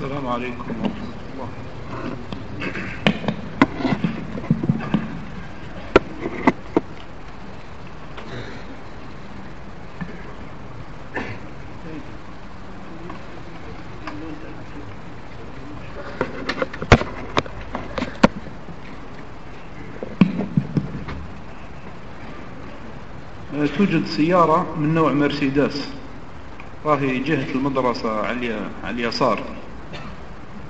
السلام عليكم ورحمة الله. توجد سيارة من نوع مرسيدس. راهي جهة المدرسة على اليسار.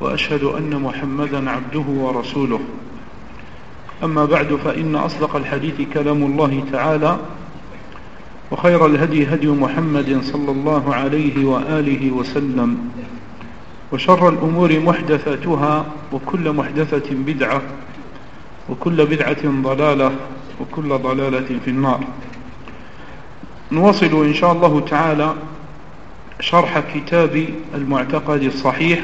وأشهد أن محمدا عبده ورسوله. أما بعد فإن أصدق الحديث كلام الله تعالى وخير الهدي هدي محمد صلى الله عليه وآله وسلم وشر الأمور محدثاتها وكل محدثة بدعة وكل بدعة ضلالة وكل ضلالة في النار. نواصل إن شاء الله تعالى شرح كتاب المعتقد الصحيح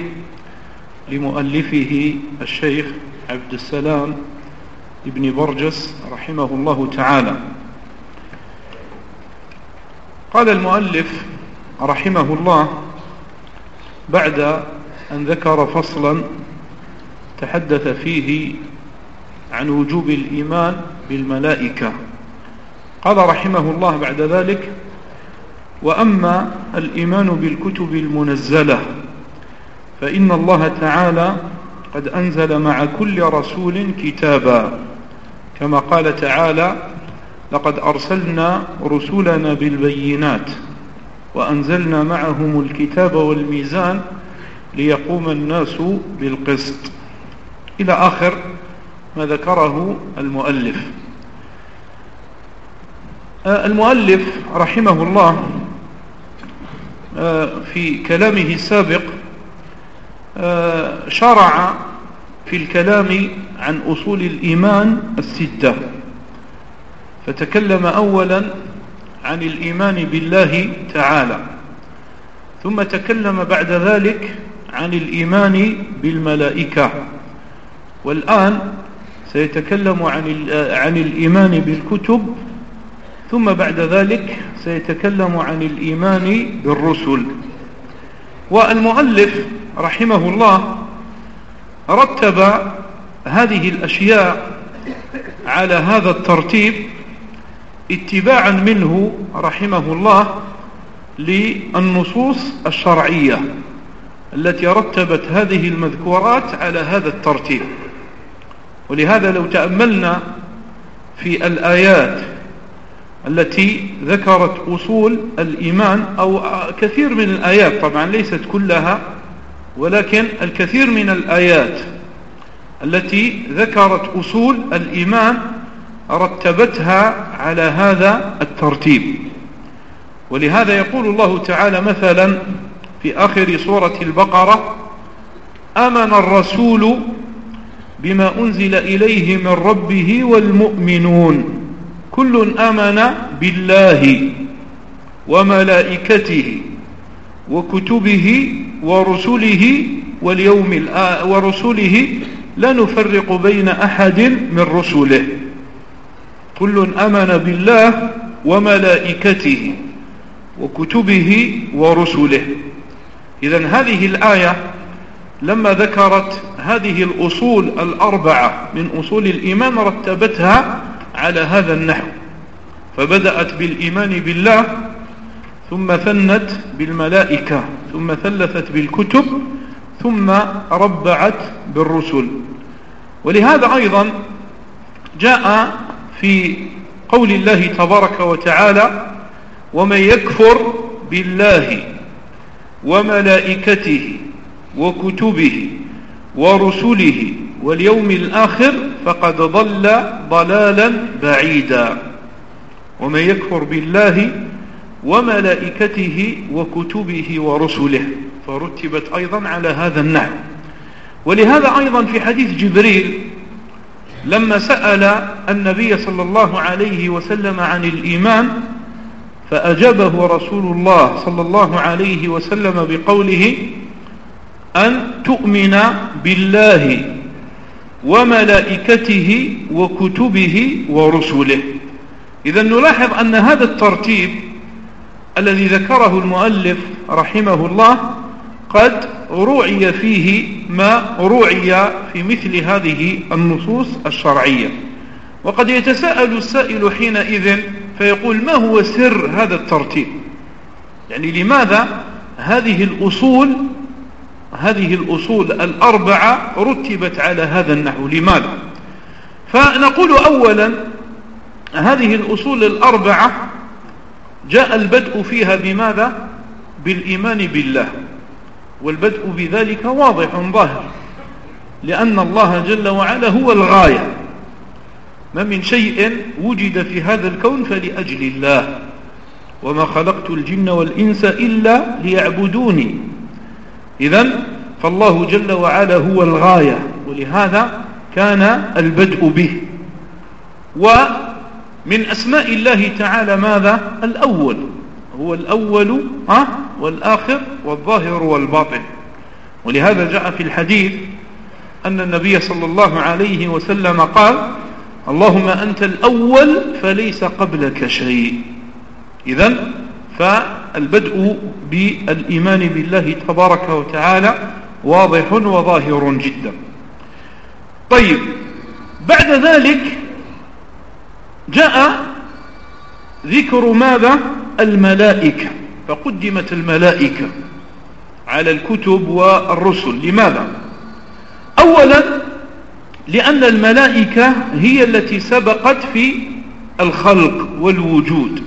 لمؤلفه الشيخ عبد السلام ابن برجس رحمه الله تعالى. قال المؤلف رحمه الله بعد أن ذكر فصلا تحدث فيه عن وجوب الإيمان بالملائكة. قال رحمه الله بعد ذلك وأما الإيمان بالكتب المنزلة فإن الله تعالى قد أنزل مع كل رسول كتابا. كما قال تعالى لقد أرسلنا رسلنا بالبينات وأنزلنا معهم الكتاب والميزان ليقوم الناس بالقسط. إلى آخر ما ذكره المؤلف. آه، المؤلف رحمه الله آه، في كلامه السابق شرع في الكلام عن أصول الإيمان الستة. فتكلم أولا عن الإيمان بالله تعالى ثم تكلم بعد ذلك عن الإيمان بالملائكة. والآن سيتكلم عن عن الإيمان بالكتب ثم بعد ذلك سيتكلم عن الإيمان بالرسل. والمؤلف رحمه الله رتب هذه الأشياء على هذا الترتيب اتباعا منه رحمه الله للنصوص الشرعية التي رتبت هذه المذكورات على هذا الترتيب. ولهذا لو تأملنا في الآيات التي ذكرت أصول الإيمان أو كثير من الآيات طبعا ليست كلها ولكن الكثير من الآيات التي ذكرت أصول الإيمان رتبتها على هذا الترتيب. ولهذا يقول الله تعالى مثلا في آخر سورة البقرة آمن الرسول بما أنزل إليه من ربه والمؤمنون. كل آمن بالله وملائكته وكتبه ورسله واليوم ورسله لا نفرق بين أحد من رسله. كل آمن بالله وملائكته وكتبه ورسله. إذا هذه الآية لما ذكرت هذه الأصول الأربعة من أصول الإيمان رتبتها على هذا النحو. فبدأت بالإيمان بالله ثم ثنت بالملائكة. ثم ثلثت بالكتب ثم ربعت بالرسل. ولهذا أيضا جاء في قول الله تبارك وتعالى ومن يكفر بالله وملائكته وكتبه ورسله واليوم الآخر فقد ضل ضلالا بعيدا. ومن يكفر بالله وملائكته وكتبه ورسله فرتبت أيضا على هذا النحو. ولهذا أيضا في حديث جبريل لما سأل النبي صلى الله عليه وسلم عن الإيمان فأجابه رسول الله صلى الله عليه وسلم بقوله أن تؤمن بالله وملائكته وكتبه ورسله. إذا نلاحظ أن هذا الترتيب الذي ذكره المؤلف رحمه الله قد روعي فيه ما روعي في مثل هذه النصوص الشرعية. وقد يتساءل السائل حينئذ فيقول ما هو سر هذا الترتيب؟ يعني لماذا هذه الأصول هذه الأصول الأربعة رتبت على هذا النحو؟ لماذا؟ فنقول أولا هذه الأصول الأربعة جاء البدء فيها بماذا؟ بالإيمان بالله. والبدء بذلك واضح ظاهر. لأن الله جل وعلا هو الغاية. ما من شيء وجد في هذا الكون فلأجل الله. وما خلقت الجن والإنس إلا ليعبدوني. إذا فالله جل وعلا هو الغاية. ولهذا كان البدء به. ومن أسماء الله تعالى ماذا؟ الأول. هو الأول ها؟ والآخر والظاهر والباطن. ولهذا جاء في الحديث أن النبي صلى الله عليه وسلم قال اللهم أنت الأول فليس قبلك شيء. إذا فالبدء بالإيمان بالله تبارك وتعالى واضح وظاهر جدا. طيب بعد ذلك جاء ذكر ماذا؟ الملائكة فقدمت الملائكة على الكتب والرسل. لماذا؟ أولا لأن الملائكة هي التي سبقت في الخلق والوجود.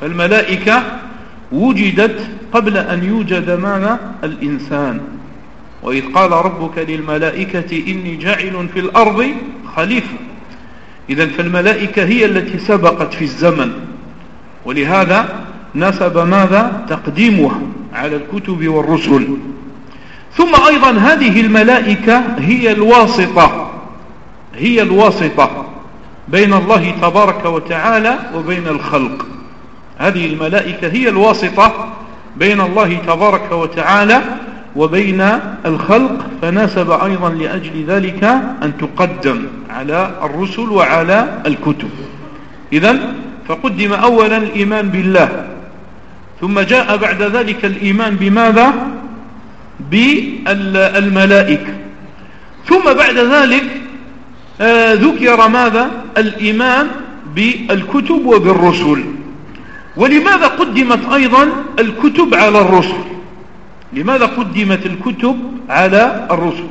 فالملائكة وجدت قبل أن يوجد ماذا؟ الإنسان. وإذ قال ربك للملائكة إني جاعل في الأرض خليفة. إذا فالملائكة هي التي سبقت في الزمن. ولهذا نسب ماذا؟ تقديمها على الكتب والرسل. ثم أيضا هذه الملائكة هي الواسطة هي الواسطة بين الله تبارك وتعالى وبين الخلق. هذه الملائكة هي الواسطة بين الله تبارك وتعالى وبين الخلق فناسب أيضا لأجل ذلك أن تقدم على الرسل وعلى الكتب. إذا فقدم أولا الإيمان بالله ثم جاء بعد ذلك الإيمان بماذا؟ بالملائكة. ثم بعد ذلك آه، ذكر ماذا؟ الإيمان بالكتب وبالرسل. ولماذا قدمت أيضا الكتب على الرسل؟ لماذا قدمت الكتب على الرسل؟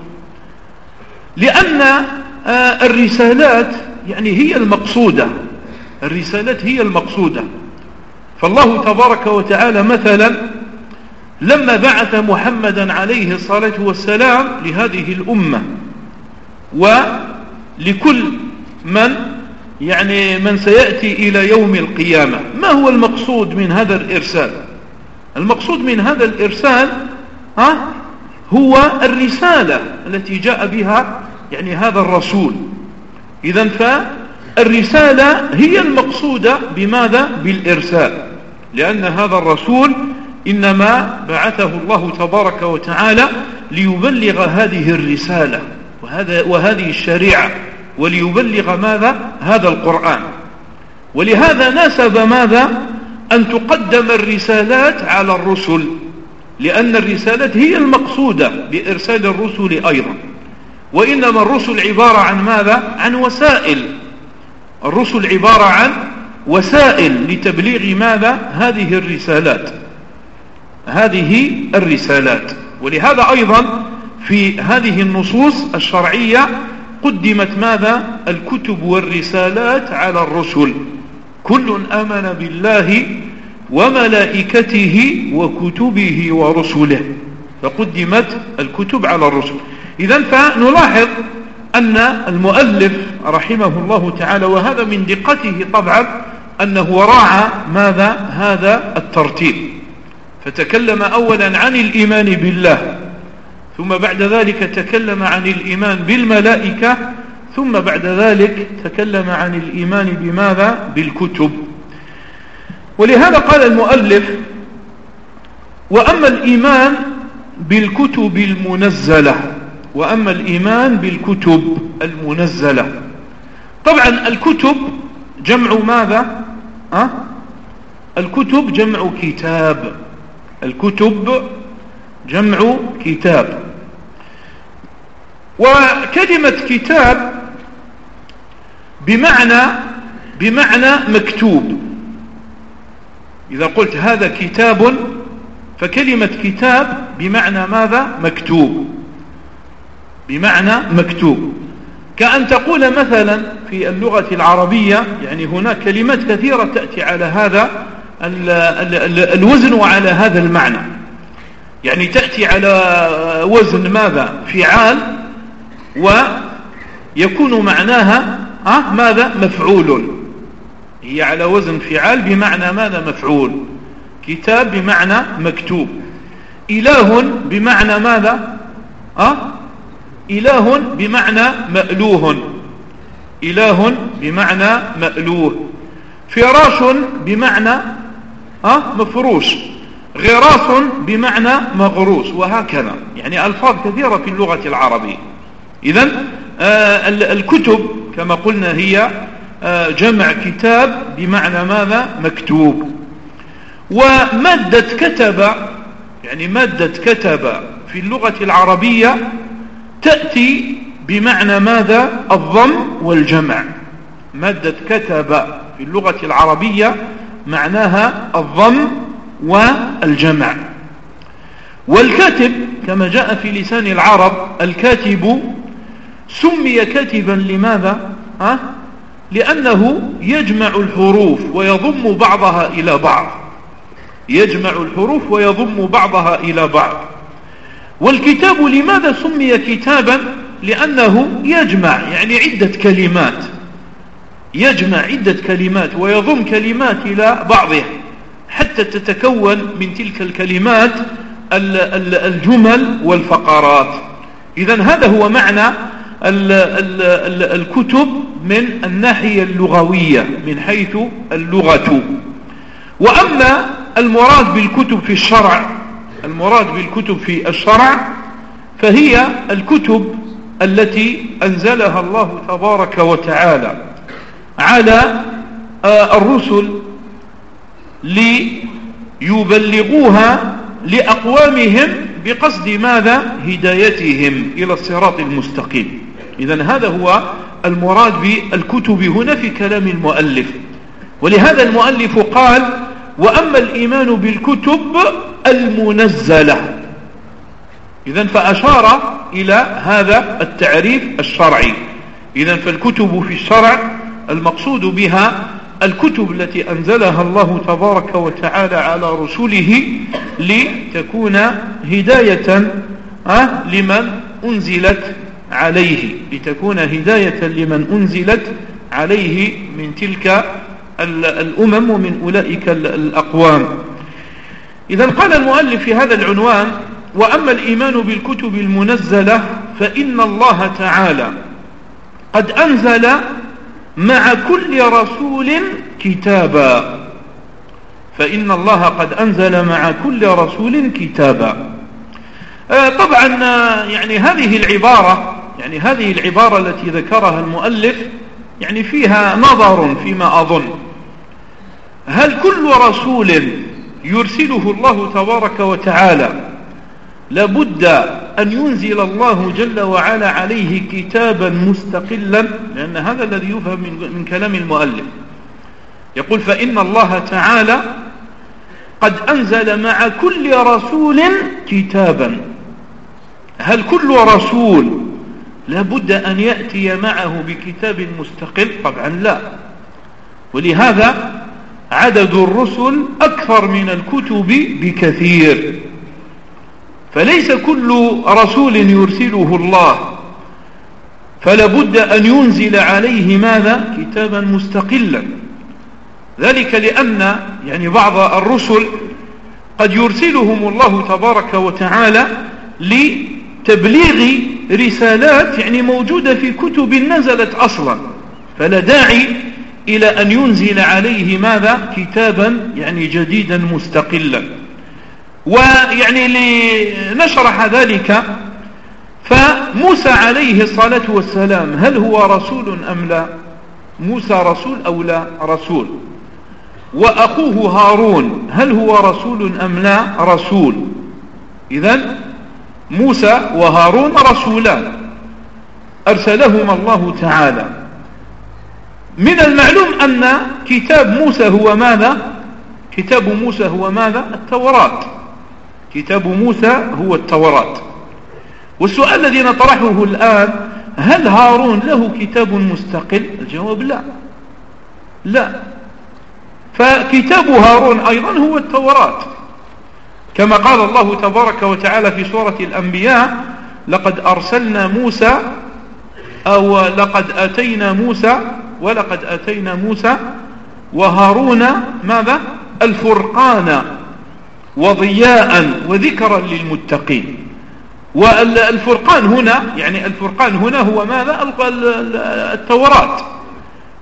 لأن آه، الرسالات يعني هي المقصودة. الرسالات هي المقصودة. فالله تبارك وتعالى مثلا لما بعث محمدا عليه الصلاة والسلام لهذه الأمة ولكل من يعني من سيأتي إلى يوم القيامة. ما هو المقصود من هذا الإرسال؟ المقصود من هذا الإرسال ها هو الرسالة التي جاء بها يعني هذا الرسول. إذا فالرسالة هي المقصودة بماذا؟ بالإرسال. لأن هذا الرسول إنما بعثه الله تبارك وتعالى ليبلغ هذه الرسالة وهذا وهذه الشريعة وليبلغ ماذا؟ هذا القرآن. ولهذا ناسب ماذا؟ أن تقدم الرسالات على الرسل لأن الرسالات هي المقصودة بإرسال الرسل أيضا. وإنما الرسل عبارة عن ماذا؟ عن وسائل. الرسل عبارة عن وسائل لتبليغ ماذا؟ هذه الرسالات. هذه الرسالات. ولهذا أيضا في هذه النصوص الشرعية قدمت ماذا؟ الكتب والرسالات على الرسل. كل آمن بالله وملائكته وكتبه ورسله. فقدمت الكتب على الرسل. إذا فنلاحظ أن المؤلف رحمه الله تعالى وهذا من دقته طبعا أنه راعى ماذا؟ هذا الترتيب. فتكلم أولا عن الإيمان بالله ثم بعد ذلك تكلم عن الإيمان بالملائكة ثم بعد ذلك تكلم عن الإيمان بماذا؟ بالكتب. ولهذا قال المؤلف وأما الإيمان بالكتب المنزلة وأما الإيمان بالكتب المنزلة. طبعا الكتب جمع ماذا؟ أه؟ الكتب جمع كتاب. الكتب جمع كتاب. وكلمة كتاب بمعنى بمعنى مكتوب. إذا قلت هذا كتاب فكلمة كتاب بمعنى ماذا؟ مكتوب. بمعنى مكتوب. كأن تقول مثلا في اللغة العربية يعني هناك كلمات كثيرة تأتي على هذا الوزن وعلى هذا المعنى. يعني تأتي على وزن ماذا؟ فعال ويكون معناها أه ماذا? مفعول. هي على وزن فعال بمعنى ماذا مفعول؟ كتاب بمعنى مكتوب. إله بمعنى ماذا؟ أه إله بمعنى مألوه. إله بمعنى مألوه. فراش بمعنى أه مفروش. غراس بمعنى مغروس. وهكذا. يعني ألفاظ كثيرة في اللغة العربية. إذا آه الكتب كما قلنا هي آه جمع كتاب بمعنى ماذا؟ مكتوب. ومادة كتب يعني مادة كتب في اللغة العربية تأتي بمعنى ماذا؟ الضم والجمع. مادة كتب في اللغة العربية معناها الضم والجمع. والكاتب كما جاء في لسان العرب الكاتب سمي كاتبا لماذا؟ ها؟ لأنه يجمع الحروف ويضم بعضها إلى بعض. يجمع الحروف ويضم بعضها إلى بعض. والكتاب لماذا سمي كتابا؟ لأنه يجمع يعني عدة كلمات. يجمع عدة كلمات ويضم كلمات إلى بعضها حتى تتكون من تلك الكلمات الجمل والفقرات. إذا هذا هو معنى الكتب من الناحية اللغوية من حيث اللغة. وأما المراد بالكتب في الشرع المراد بالكتب في الشرع فهي الكتب التي أنزلها الله تبارك وتعالى على آه، الرسل ليبلغوها لأقوامهم بقصد ماذا؟ هدايتهم إلى الصراط المستقيم. إذا هذا هو المراد بالكتب هنا في كلام المؤلف. ولهذا المؤلف قال وأما الإيمان بالكتب المنزلة. إذا فأشار إلى هذا التعريف الشرعي. إذا فالكتب في الشرع المقصود بها الكتب التي أنزلها الله تبارك وتعالى على رسوله لتكون هداية آه، لمن أنزلت عليه لتكون هداية لمن أنزلت عليه من تلك الأمم ومن أولئك الأقوام. إذا قال المؤلف في هذا العنوان وأما الإيمان بالكتب المنزلة فإن الله تعالى قد أنزل مع كل رسول كتابا. فإن الله قد أنزل مع كل رسول كتابا. آه، طبعا آه، يعني هذه العبارة يعني هذه العبارة التي ذكرها المؤلف يعني فيها نظر فيما أظن. هل كل رسول يرسله الله تبارك وتعالى لابد أن ينزل الله جل وعلا عليه كتابا مستقلا؟ لأن هذا الذي يفهم من, كلام المؤلف. يقول فإن الله تعالى قد أنزل مع كل رسول كتابا. هل كل رسول لابد أن يأتي معه بكتاب مستقل. طبعا لا. ولهذا عدد الرسل أكثر من الكتب بكثير. فليس كل رسول يرسله الله. فلا بد أن ينزل عليه ماذا؟ كتابا مستقلا. ذلك لأن يعني بعض الرسل قد يرسلهم الله تبارك وتعالى تبليغ رسالات يعني موجودة في كتب نزلت أصلا. فلا داعي إلى أن ينزل عليه ماذا؟ كتابا يعني جديدا مستقلا. ويعني لنشرح ذلك فموسى عليه الصلاة والسلام هل هو رسول أم لا؟ موسى رسول أو لا رسول؟ وأخوه هارون هل هو رسول أم لا رسول؟ إذا موسى وهارون رسولان أرسلهما الله تعالى. من المعلوم أن كتاب موسى هو ماذا؟ كتاب موسى هو ماذا؟ التوراة. كتاب موسى هو التوراة. والسؤال الذي نطرحه الآن هل هارون له كتاب مستقل؟ الجواب لا. لا. فكتاب هارون أيضا هو التوراة. كما قال الله تبارك وتعالى في سورة الأنبياء لقد أرسلنا موسى أو لقد أتينا موسى ولقد أتينا موسى وهارون ماذا؟ الفرقان وضياء وذكرا للمتقين. والفرقان هنا يعني الفرقان هنا هو ماذا؟ التوراة.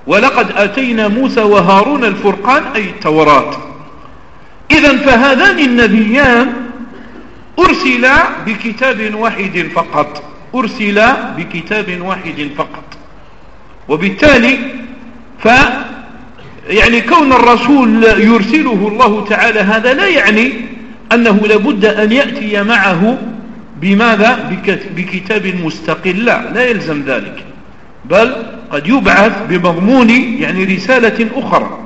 ولقد أتينا موسى وهارون الفرقان أي التوراة. إذا فهذان النبيان أرسلا بكتاب واحد فقط أرسلا بكتاب واحد فقط. وبالتالي ف يعني كون الرسول يرسله الله تعالى هذا لا يعني أنه لابد أن يأتي معه بماذا؟ بكتاب مستقل. لا لا يلزم ذلك. بل قد يبعث بمضمون يعني رسالة أخرى.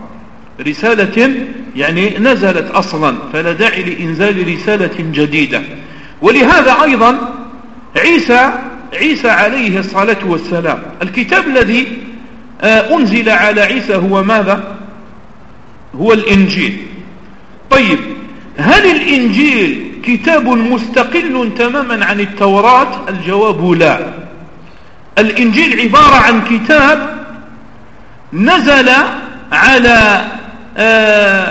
رسالة يعني نزلت أصلا فلا داعي لإنزال رسالة جديدة. ولهذا أيضا عيسى عيسى عليه الصلاة والسلام الكتاب الذي آه، أنزل على عيسى هو ماذا؟ هو الإنجيل. طيب هل الإنجيل كتاب مستقل تماما عن التوراة؟ الجواب لا. الإنجيل عبارة عن كتاب نزل على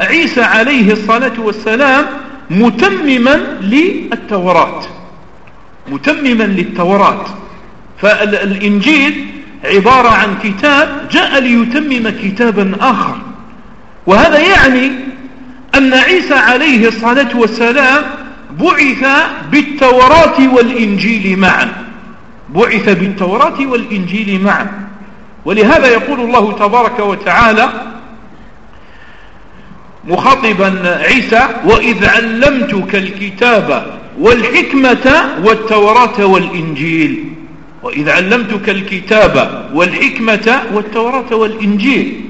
عيسى عليه الصلاة والسلام متمما للتوراة. متمما للتوراة. فالإنجيل عبارة عن كتاب جاء ليتمم كتابا آخر. وهذا يعني أن عيسى عليه الصلاة والسلام بعث بالتوراة والإنجيل معا. بعث بالتوراة والإنجيل معا. ولهذا يقول الله تبارك وتعالى مخاطبا عيسى وإذ علمتك الكتاب والحكمة والتوراة والإنجيل. وإذ علمتك الكتاب والحكمة والتوراة والإنجيل.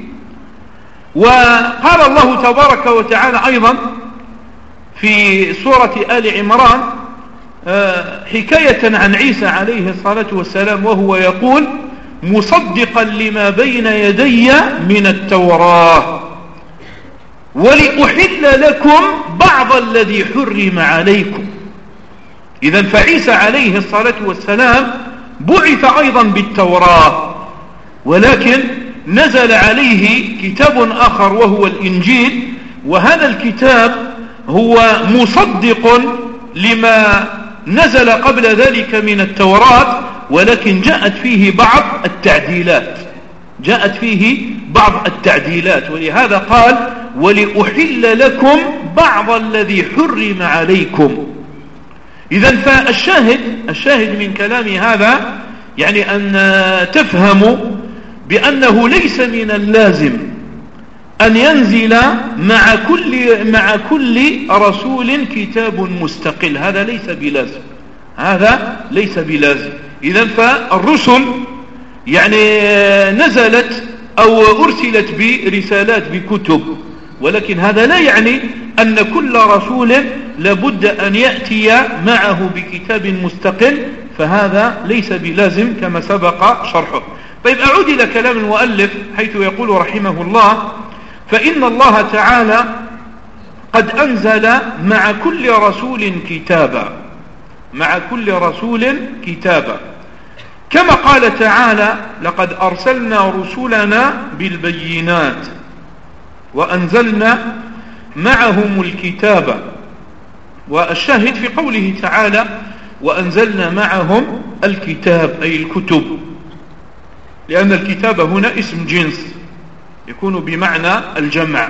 وقال الله تبارك وتعالى أيضا في سورة آل عمران آه، حكاية عن عيسى عليه الصلاة والسلام وهو يقول مصدقا لما بين يدي من التوراة. ولأحل لكم بعض الذي حرم عليكم. إذا فعيسى عليه الصلاة والسلام بعث أيضا بالتوراة ولكن نزل عليه كتاب آخر وهو الإنجيل وهذا الكتاب هو مصدق لما نزل قبل ذلك من التوراة ولكن جاءت فيه بعض التعديلات. جاءت فيه بعض التعديلات ولهذا قال ولأحل لكم بعض الذي حرم عليكم. إذا فالشاهد الشاهد من كلام هذا يعني أن تفهموا بأنه ليس من اللازم أن ينزل مع كل, مع كل رسول كتاب مستقل. هذا ليس بلازم. هذا ليس بلازم. إذا فالرسل يعني نزلت أو أرسلت برسالات بكتب. ولكن هذا لا يعني أن كل رسول لابد أن يأتي معه بكتاب مستقل فهذا ليس بلازم كما سبق شرحه. طيب أعود إلى كلام المؤلف حيث يقول رحمه الله فإن الله تعالى قد أنزل مع كل رسول كتابا مع كل رسول كتابا. كما قال تعالى لقد أرسلنا رسلنا بالبينات. وأنزلنا معهم الكتاب. والشاهد في قوله تعالى وأنزلنا معهم الكتاب أي الكتب. لأن الكتاب هنا اسم جنس يكون بمعنى الجمع.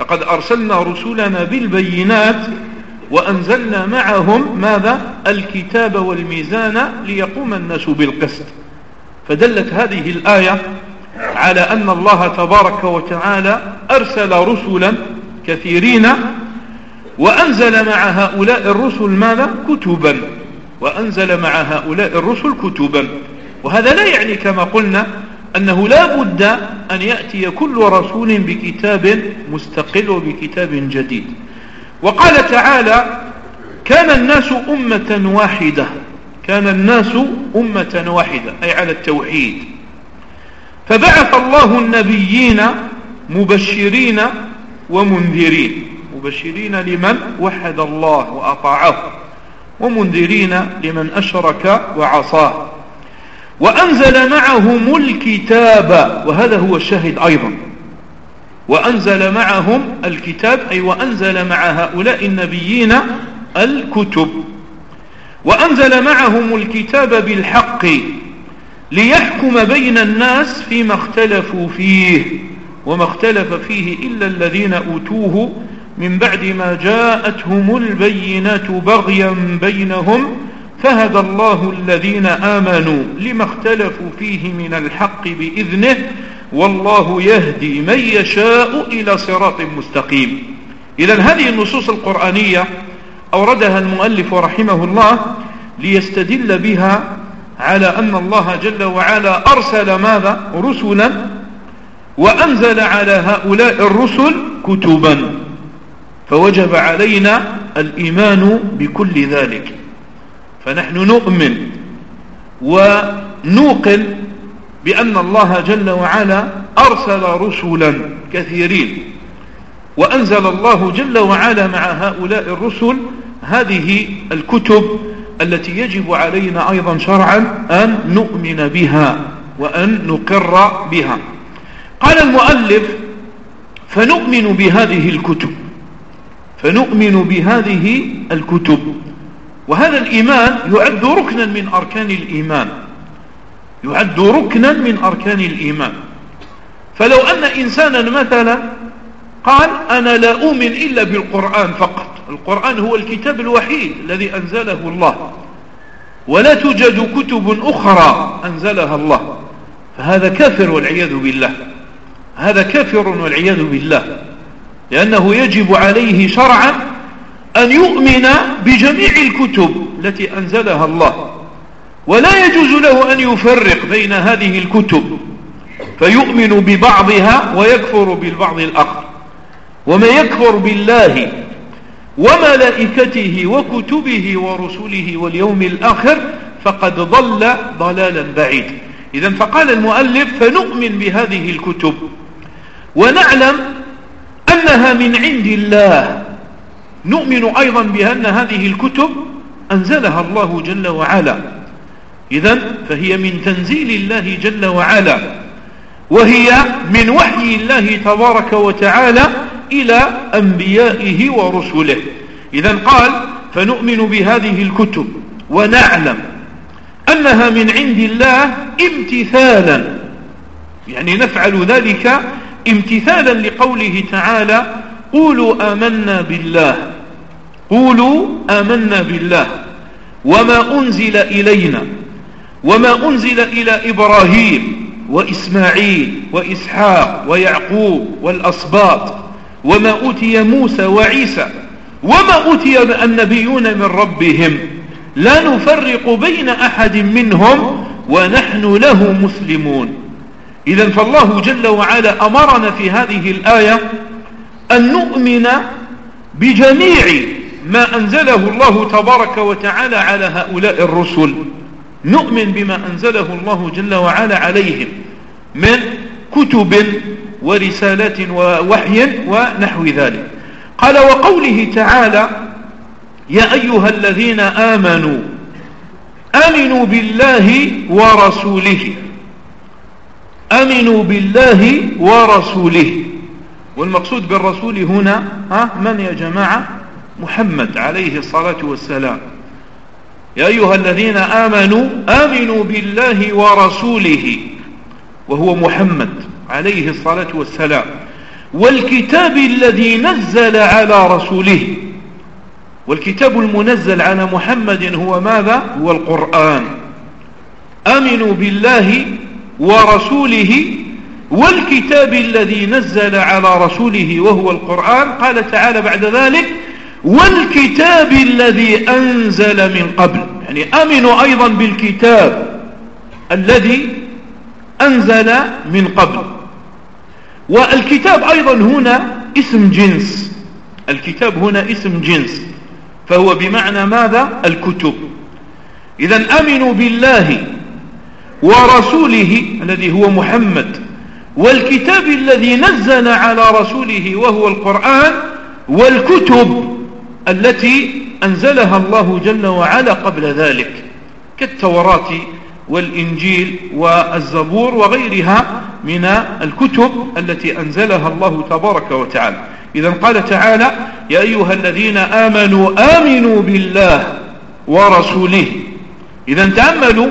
لقد أرسلنا رسولنا بالبينات وأنزلنا معهم ماذا؟ الكتاب والميزان ليقوم الناس بالقسط. فدلت هذه الآية على أن الله تبارك وتعالى أرسل رسلا كثيرين وأنزل مع هؤلاء الرسل ماذا؟ كتبا. وأنزل مع هؤلاء الرسل كتبا. وهذا لا يعني كما قلنا أنه لا بد أن يأتي كل رسول بكتاب مستقل وبكتاب جديد. وقال تعالى كان الناس أمة واحدة. كان الناس أمة واحدة أي على التوحيد. فبعث الله النبيين مبشرين ومنذرين. مبشرين لمن وحد الله وأطاعه ومنذرين لمن أشرك وعصاه. وأنزل معهم الكتاب وهذا هو الشاهد أيضا. وأنزل معهم الكتاب أي وأنزل مع هؤلاء النبيين الكتب. وأنزل معهم الكتاب بالحق ليحكم بين الناس فيما اختلفوا فيه وما اختلف فيه إلا الذين أوتوه من بعد ما جاءتهم البينات بغيا بينهم فهدى الله الذين آمنوا لما اختلفوا فيه من الحق بإذنه والله يهدي من يشاء إلى صراط مستقيم. إذا هذه النصوص القرآنية أوردها المؤلف رحمه الله ليستدل بها على أن الله جل وعلا أرسل ماذا؟ رسلا وأنزل على هؤلاء الرسل كتبا. فوجب علينا الإيمان بكل ذلك. فنحن نؤمن ونوقن بأن الله جل وعلا أرسل رسلا كثيرين. وأنزل الله جل وعلا مع هؤلاء الرسل هذه الكتب التي يجب علينا أيضا شرعا أن نؤمن بها وأن نقر بها. قال المؤلف فنؤمن بهذه الكتب. فنؤمن بهذه الكتب. وهذا الإيمان يعد ركنا من أركان الإيمان. يعد ركنا من أركان الإيمان. فلو أن إنسانا مثلا قال أنا لا أؤمن إلا بالقرآن فقط. القرآن هو الكتاب الوحيد الذي أنزله الله. ولا توجد كتب أخرى أنزلها الله. فهذا كافر والعياذ بالله. هذا كافر والعياذ بالله. لأنه يجب عليه شرعا أن يؤمن بجميع الكتب التي أنزلها الله. ولا يجوز له أن يفرق بين هذه الكتب. فيؤمن ببعضها ويكفر بالبعض الآخر. ومن يكفر بالله وملائكته وكتبه ورسله واليوم الآخر فقد ضل ضلالا بعيدا إذا فقال المؤلف فنؤمن بهذه الكتب ونعلم أنها من عند الله. نؤمن أيضا بأن هذه الكتب أنزلها الله جل وعلا. إذا فهي من تنزيل الله جل وعلا وهي من وحي الله تبارك وتعالى إلى أنبيائه ورسله. إذا قال فنؤمن بهذه الكتب ونعلم أنها من عند الله امتثالا. يعني نفعل ذلك امتثالا لقوله تعالى قولوا آمنا بالله. قولوا آمنا بالله. وما أنزل إلينا. وما أنزل إلى إبراهيم وإسماعيل وإسحاق ويعقوب والأصباط وما أوتي موسى وعيسى وما أوتي النبيون من ربهم لا نفرق بين أحد منهم ونحن له مسلمون. إذا فالله جل وعلا أمرنا في هذه الآية أن نؤمن بجميع ما أنزله الله تبارك وتعالى على هؤلاء الرسل. نؤمن بما أنزله الله جل وعلا عليهم من كتب ورسالات ووحي ونحو ذلك. قال وقوله تعالى يا أيها الذين آمنوا آمنوا بالله ورسوله. آمنوا بالله ورسوله. والمقصود بالرسول هنا ها من يا جماعة؟ محمد عليه الصلاة والسلام. يا أيها الذين آمنوا آمنوا بالله ورسوله. وهو محمد. عليه الصلاة والسلام. والكتاب الذي نزل على رسوله والكتاب المنزل على محمد هو ماذا؟ هو القرآن. آمنوا بالله ورسوله والكتاب الذي نزل على رسوله وهو القرآن. قال تعالى بعد ذلك والكتاب الذي أنزل من قبل. يعني أمنوا أيضا بالكتاب الذي أنزل من قبل. والكتاب أيضا هنا اسم جنس. الكتاب هنا اسم جنس. فهو بمعنى ماذا؟ الكتب. إذا أمنوا بالله ورسوله الذي هو محمد والكتاب الذي نزل على رسوله وهو القرآن والكتب التي أنزلها الله جل وعلا قبل ذلك كالتوراة والإنجيل والزبور وغيرها من الكتب التي أنزلها الله تبارك وتعالى. إذا قال تعالى يا أيها الذين آمنوا آمنوا بالله ورسوله. إذا تأملوا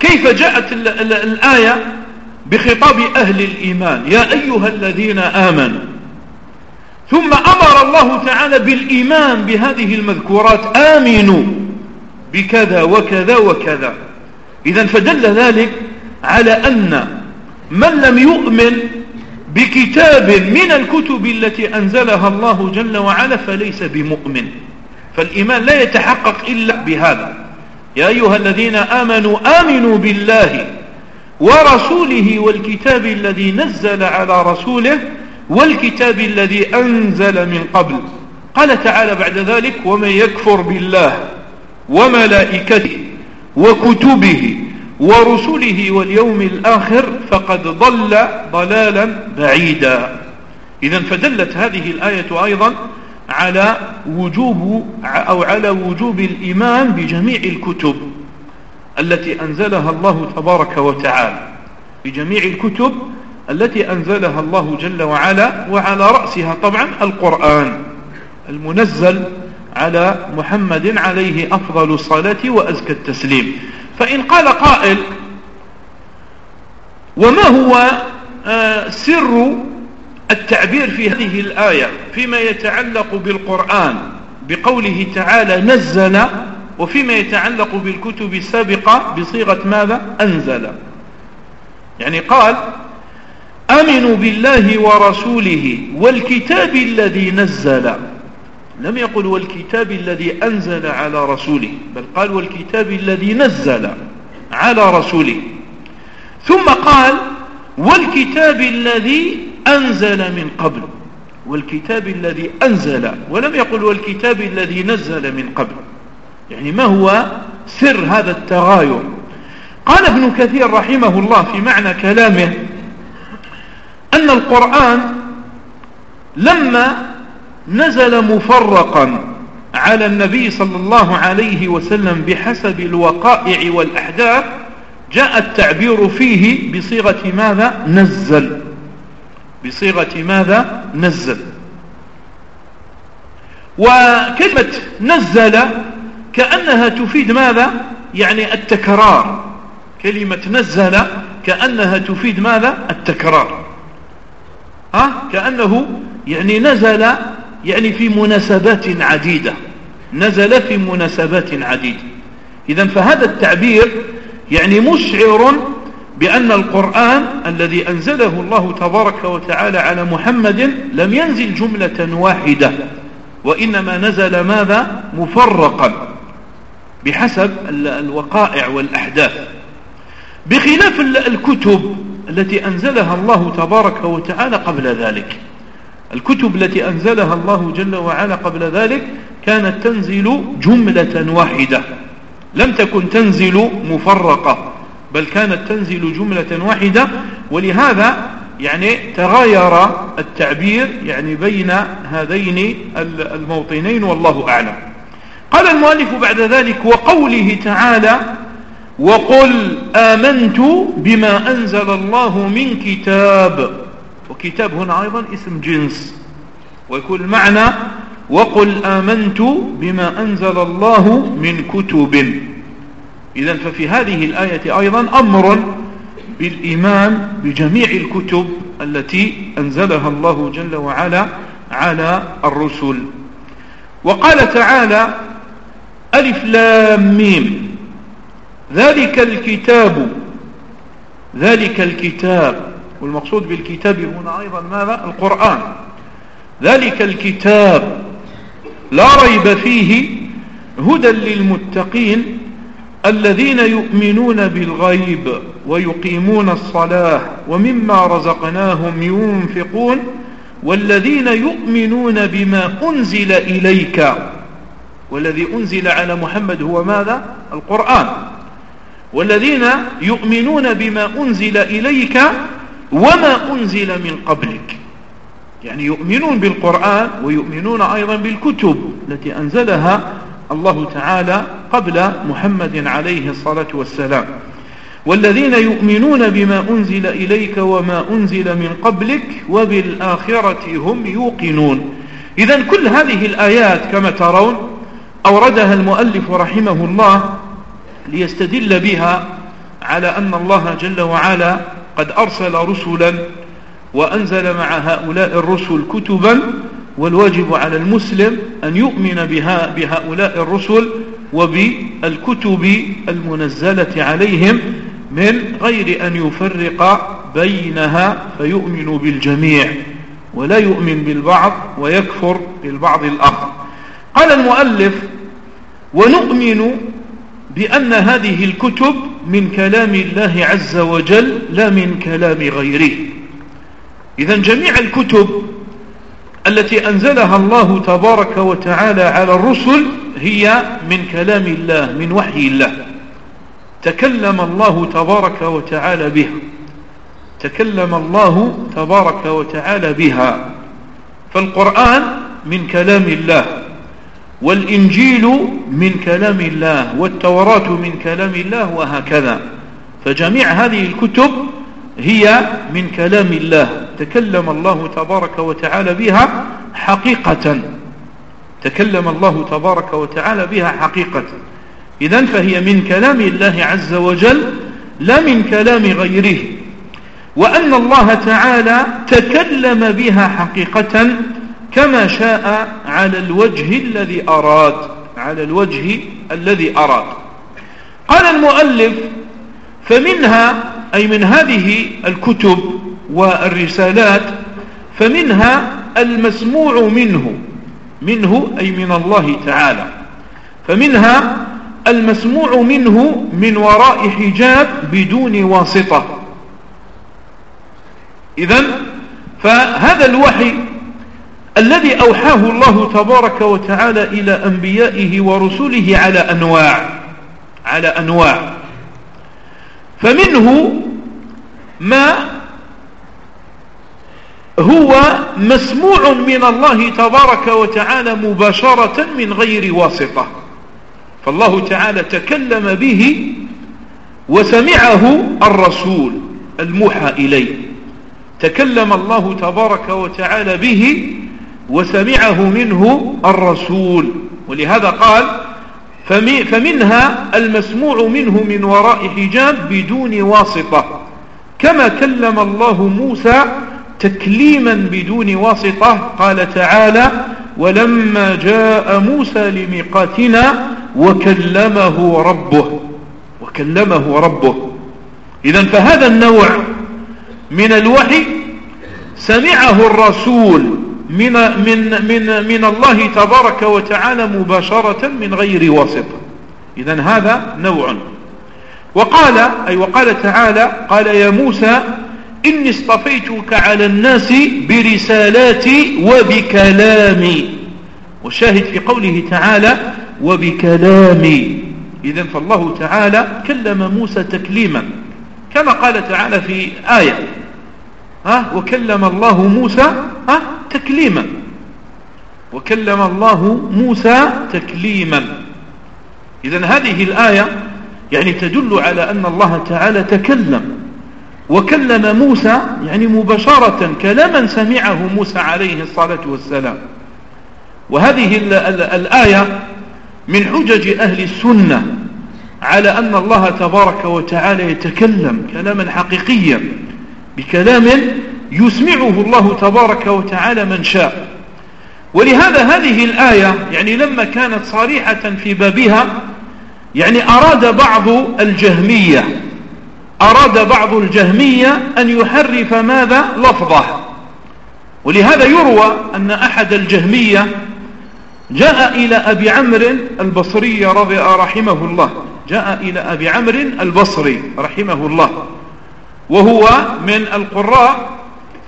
كيف جاءت الآية بخطاب أهل الإيمان. يا أيها الذين آمنوا. ثم أمر الله تعالى بالإيمان بهذه المذكورات. آمنوا بكذا وكذا وكذا. إذا فدل ذلك على أن من لم يؤمن بكتاب من الكتب التي أنزلها الله جل وعلا فليس بمؤمن. فالإيمان لا يتحقق إلا بهذا. يا أيها الذين آمنوا آمنوا بالله ورسوله والكتاب الذي نزل على رسوله والكتاب الذي أنزل من قبل. قال تعالى بعد ذلك ومن يكفر بالله وملائكته وكتبه ورسله واليوم الآخر فقد ضل ضلالا بعيدا. إذا فدلت هذه الآية أيضا على وجوب أو على وجوب الإيمان بجميع الكتب التي أنزلها الله تبارك وتعالى. بجميع الكتب التي أنزلها الله جل وعلا وعلى رأسها طبعا القرآن المنزل على محمد عليه أفضل الصلاة وأزكى التسليم. فإن قال قائل وما هو آه، سر التعبير في هذه الآية فيما يتعلق بالقرآن؟ بقوله تعالى نزل وفيما يتعلق بالكتب السابقة بصيغة ماذا؟ أنزل. يعني قال أمنوا بالله ورسوله والكتاب الذي نزل. لم يقل والكتاب الذي أنزل على رسوله بل قال والكتاب الذي نزل على رسوله. ثم قال والكتاب الذي أنزل من قبل والكتاب الذي أنزل ولم يقل والكتاب الذي نزل من قبل. يعني ما هو سر هذا التغاير؟ قال ابن كثير رحمه الله في معنى كلامه أن القرآن لما نزل مفرقا على النبي صلى الله عليه وسلم بحسب الوقائع والأحداث جاء التعبير فيه بصيغة ماذا؟ نزل. بصيغة ماذا؟ نزل. وكلمة نزل كأنها تفيد ماذا؟ يعني التكرار. كلمة نزل كأنها تفيد ماذا؟ التكرار. ها؟ كأنه يعني نزل يعني في مناسبات عديدة نزل في مناسبات عديدة. إذا فهذا التعبير يعني مشعر بأن القرآن الذي أنزله الله تبارك وتعالى على محمد لم ينزل جملة واحدة وإنما نزل ماذا؟ مفرقا بحسب الوقائع والأحداث. بخلاف الكتب التي أنزلها الله تبارك وتعالى قبل ذلك الكتب التي أنزلها الله جل وعلا قبل ذلك كانت تنزل جملة واحدة. لم تكن تنزل مفرقة بل كانت تنزل جملة واحدة. ولهذا يعني تغاير التعبير يعني بين هذين الموطنين والله أعلم. قال المؤلف بعد ذلك وقوله تعالى وقل آمنت بما أنزل الله من كتاب وكتاب هنا أيضا اسم جنس. ويكون المعنى وقل آمنت بما أنزل الله من كتب. إذا ففي هذه الآية أيضا أمر بالإيمان بجميع الكتب التي أنزلها الله جل وعلا على الرسل. وقال تعالى ألف لام ميم. ذلك الكتاب ذلك الكتاب والمقصود بالكتاب هنا أيضا ماذا؟ القرآن. ذلك الكتاب لا ريب فيه هدى للمتقين الذين يؤمنون بالغيب ويقيمون الصلاة ومما رزقناهم ينفقون والذين يؤمنون بما أنزل إليك والذي أنزل على محمد هو ماذا؟ القرآن. والذين يؤمنون بما أنزل إليك وما أنزل من قبلك. يعني يؤمنون بالقرآن ويؤمنون أيضا بالكتب التي أنزلها الله تعالى قبل محمد عليه الصلاة والسلام. والذين يؤمنون بما أنزل إليك وما أنزل من قبلك وبالآخرة هم يوقنون. إذا كل هذه الآيات كما ترون أوردها المؤلف رحمه الله ليستدل بها على أن الله جل وعلا قد أرسل رسلا وأنزل مع هؤلاء الرسل كتبا والواجب على المسلم أن يؤمن بها بهؤلاء الرسل وبالكتب المنزلة عليهم من غير أن يفرق بينها فيؤمن بالجميع ولا يؤمن بالبعض ويكفر بالبعض الآخر. قال المؤلف ونؤمن بأن هذه الكتب من كلام الله عز وجل لا من كلام غيره. إذا جميع الكتب التي أنزلها الله تبارك وتعالى على الرسل هي من كلام الله من وحي الله. تكلم الله تبارك وتعالى بها. تكلم الله تبارك وتعالى بها. فالقرآن من كلام الله. والإنجيل من كلام الله والتوراة من كلام الله وهكذا. فجميع هذه الكتب هي من كلام الله. تكلم الله تبارك وتعالى بها حقيقة. تكلم الله تبارك وتعالى بها حقيقة. إذا فهي من كلام الله عز وجل لا من كلام غيره. وأن الله تعالى تكلم بها حقيقة كما شاء على الوجه الذي أراد على الوجه الذي أراد. قال المؤلف فمنها أي من هذه الكتب والرسالات فمنها المسموع منه منه أي من الله تعالى. فمنها المسموع منه من وراء حجاب بدون واسطة. إذا فهذا الوحي الذي أوحاه الله تبارك وتعالى إلى أنبيائه ورسله على أنواع على أنواع. فمنه ما هو مسموع من الله تبارك وتعالى مباشرة من غير واسطة. فالله تعالى تكلم به وسمعه الرسول الموحى إليه. تكلم الله تبارك وتعالى به وسمعه منه الرسول. ولهذا قال فمنها المسموع منه من وراء حجاب بدون واسطة. كما كلم الله موسى تكليما بدون واسطة قال تعالى ولما جاء موسى لميقاتنا وكلمه ربه وكلمه ربه. إذا فهذا النوع من الوحي سمعه الرسول من, من, من, من الله تبارك وتعالى مباشرة من غير واسطة إذا هذا نوع. وقال أي وقال تعالى قال يا موسى إني اصطفيتك على الناس برسالاتي وبكلامي. وشاهد في قوله تعالى وبكلامي. إذا فالله تعالى كلم موسى تكليما. كما قال تعالى في آية ها وكلم الله موسى ها تكليما. وكلم الله موسى تكليما. إذا هذه الآية يعني تدل على أن الله تعالى تكلم. وكلم موسى يعني مباشرة كلاما سمعه موسى عليه الصلاة والسلام. وهذه الآية من حجج أهل السنة على أن الله تبارك وتعالى يتكلم كلاما حقيقيا بكلام يسمعه الله تبارك وتعالى من شاء. ولهذا هذه الآية يعني لما كانت صريحة في بابها يعني أراد بعض الجهمية أراد بعض الجهمية أن يحرف ماذا؟ لفظه. ولهذا يروى أن أحد الجهمية جاء إلى أبي عمرو البصري رضي رحمه الله. جاء إلى أبي عمرو البصري رحمه الله. وهو من القراء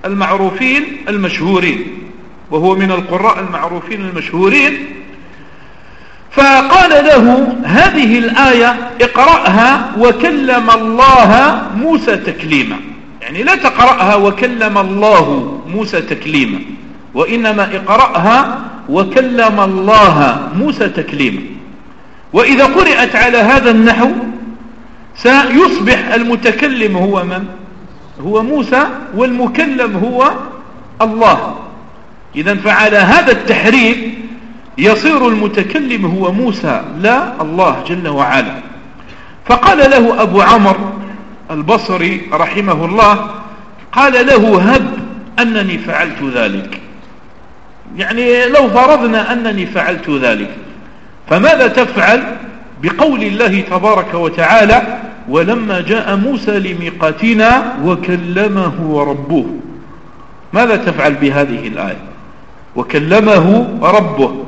المعروفين المشهورين وهو من القراء المعروفين المشهورين. فقال له هذه الآية اقرأها وكلم الله موسى تكليما. يعني لا تقرأها وكلم الله موسى تكليما وإنما اقرأها وكلم الله موسى تكليما. وإذا قرأت على هذا النحو سيصبح المتكلم هو من؟ هو موسى والمكلم هو الله. إذا فعلى هذا التحريف يصير المتكلم هو موسى لا الله جل وعلا. فقال له أبو عمر البصري رحمه الله قال له هب أنني فعلت ذلك. يعني لو فرضنا أنني فعلت ذلك فماذا تفعل؟ بقول الله تبارك وتعالى ولما جاء موسى لميقاتنا وكلمه ربه. ماذا تفعل بهذه الآية؟ وكلمه ربه.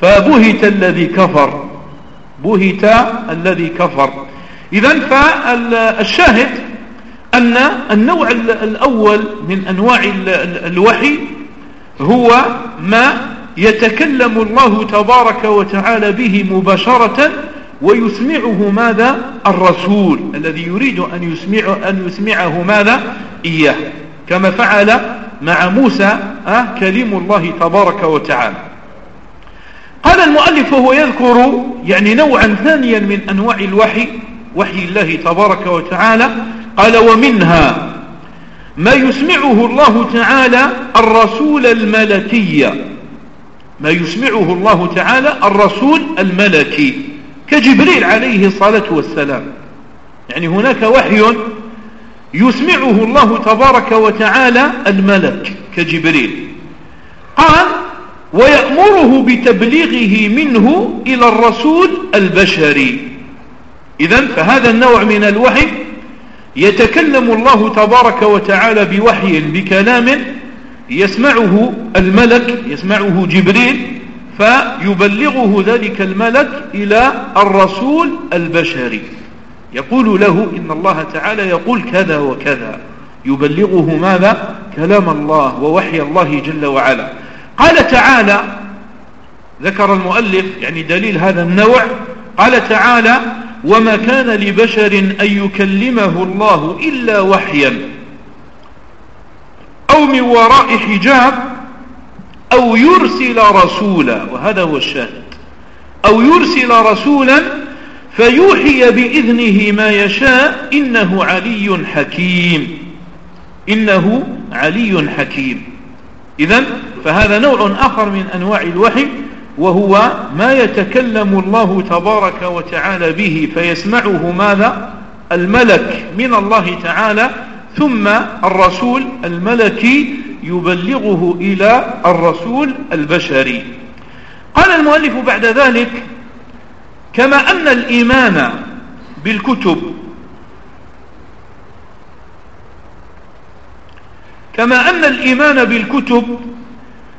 فبهت الذي كفر. بهت الذي كفر. إذا فالشاهد أن النوع الأول من أنواع الوحي هو ما يتكلم الله تبارك وتعالى به مباشرة ويسمعه ماذا؟ الرسول الذي يريد أن, يسمع أن يسمعه ماذا؟ إياه. كما فعل مع موسى أه كلم الله تبارك وتعالى. قال المؤلف وهو يذكر يعني نوعا ثانيا من أنواع الوحي وحي الله تبارك وتعالى. قال ومنها ما يسمعه الله تعالى الرسول الملكي. ما يسمعه الله تعالى الرسول الملكي. كجبريل عليه الصلاة والسلام. يعني هناك وحي يسمعه الله تبارك وتعالى الملك كجبريل. قال ويأمره بتبليغه منه إلى الرسول البشري. إذا فهذا النوع من الوحي يتكلم الله تبارك وتعالى بوحي بكلام يسمعه الملك يسمعه جبريل فيبلغه ذلك الملك إلى الرسول البشري. يقول له إن الله تعالى يقول كذا وكذا. يبلغه ماذا؟ كلام الله ووحي الله جل وعلا. قال تعالى ذكر المؤلف يعني دليل هذا النوع قال تعالى وما كان لبشر أن يكلمه الله إلا وحيا. أو من وراء حجاب أو يرسل رسولا وهذا هو الشاهد. أو يرسل رسولا فيوحي بإذنه ما يشاء إنه علي حكيم. إنه علي حكيم. إذا فهذا نوع آخر من أنواع الوحي وهو ما يتكلم الله تبارك وتعالى به فيسمعه ماذا؟ الملك من الله تعالى ثم الرسول الملكي يبلغه إلى الرسول البشري. قال المؤلف بعد ذلك كما أن الإيمان بالكتب كما أن الإيمان بالكتب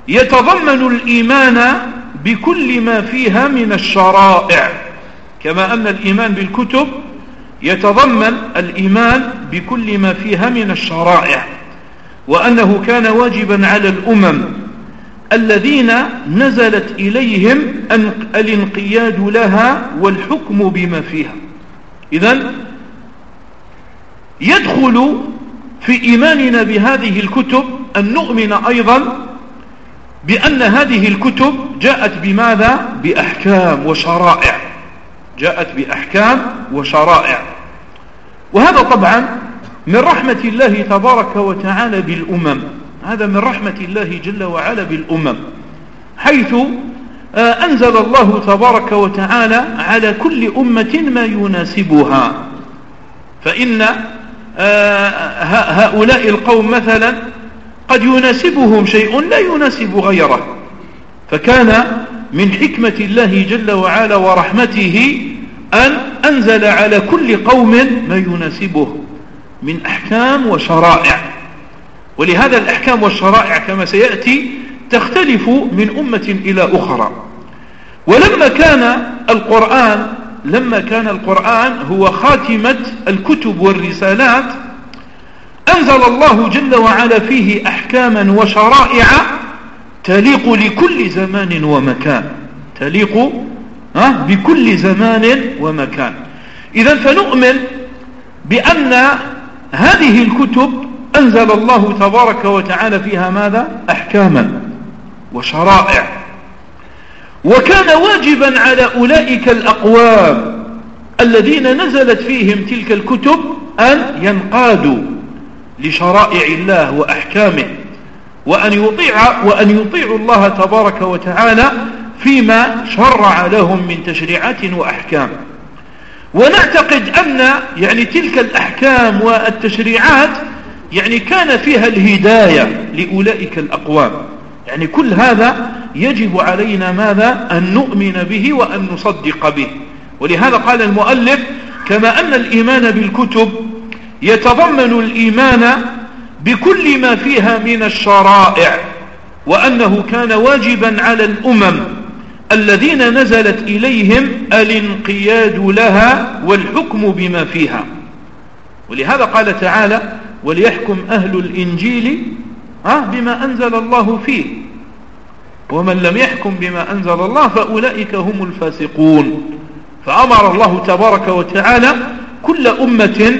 يتضمن الإيمان بكل ما فيها من الشرائع. كما أن الإيمان بالكتب يتضمن الإيمان بكل ما فيها من الشرائع. وأنه كان واجبا على الأمم الذين نزلت إليهم الانقياد لها والحكم بما فيها. إذا يدخل في إيماننا بهذه الكتب أن نؤمن أيضا بأن هذه الكتب جاءت بماذا؟ بأحكام وشرائع. جاءت بأحكام وشرائع. وهذا طبعا من رحمة الله تبارك وتعالى بالأمم. هذا من رحمة الله جل وعلا بالأمم. حيث آه، أنزل الله تبارك وتعالى على كل أمة ما يناسبها. فإن آه، هؤلاء القوم مثلا قد يناسبهم شيء لا يناسب غيره. فكان من حكمة الله جل وعلا ورحمته أن أنزل على كل قوم ما يناسبه. من أحكام وشرائع. ولهذا الأحكام والشرائع كما سيأتي تختلف من أمة إلى أخرى. ولما كان القرآن لما كان القرآن هو خاتمة الكتب والرسالات أنزل الله جل وعلا فيه أحكاما وشرائع تليق لكل زمان ومكان. تليق بكل زمان ومكان. إذا فنؤمن بأن هذه الكتب أنزل الله تبارك وتعالى فيها ماذا؟ أحكاما وشرائع. وكان واجبا على أولئك الأقوام الذين نزلت فيهم تلك الكتب أن ينقادوا لشرائع الله وأحكامه وأن يطيع وأن يطيعوا الله تبارك وتعالى فيما شرع لهم من تشريعات وأحكام. ونعتقد أن يعني تلك الأحكام والتشريعات يعني كان فيها الهداية لأولئك الأقوام. يعني كل هذا يجب علينا ماذا؟ أن نؤمن به وأن نصدق به. ولهذا قال المؤلف كما أن الإيمان بالكتب يتضمن الإيمان بكل ما فيها من الشرائع وأنه كان واجبا على الأمم. الذين نزلت إليهم الانقياد لها والحكم بما فيها. ولهذا قال تعالى وليحكم أهل الإنجيل بما أنزل الله فيه. ومن لم يحكم بما أنزل الله فأولئك هم الفاسقون. فأمر الله تبارك وتعالى كل أمة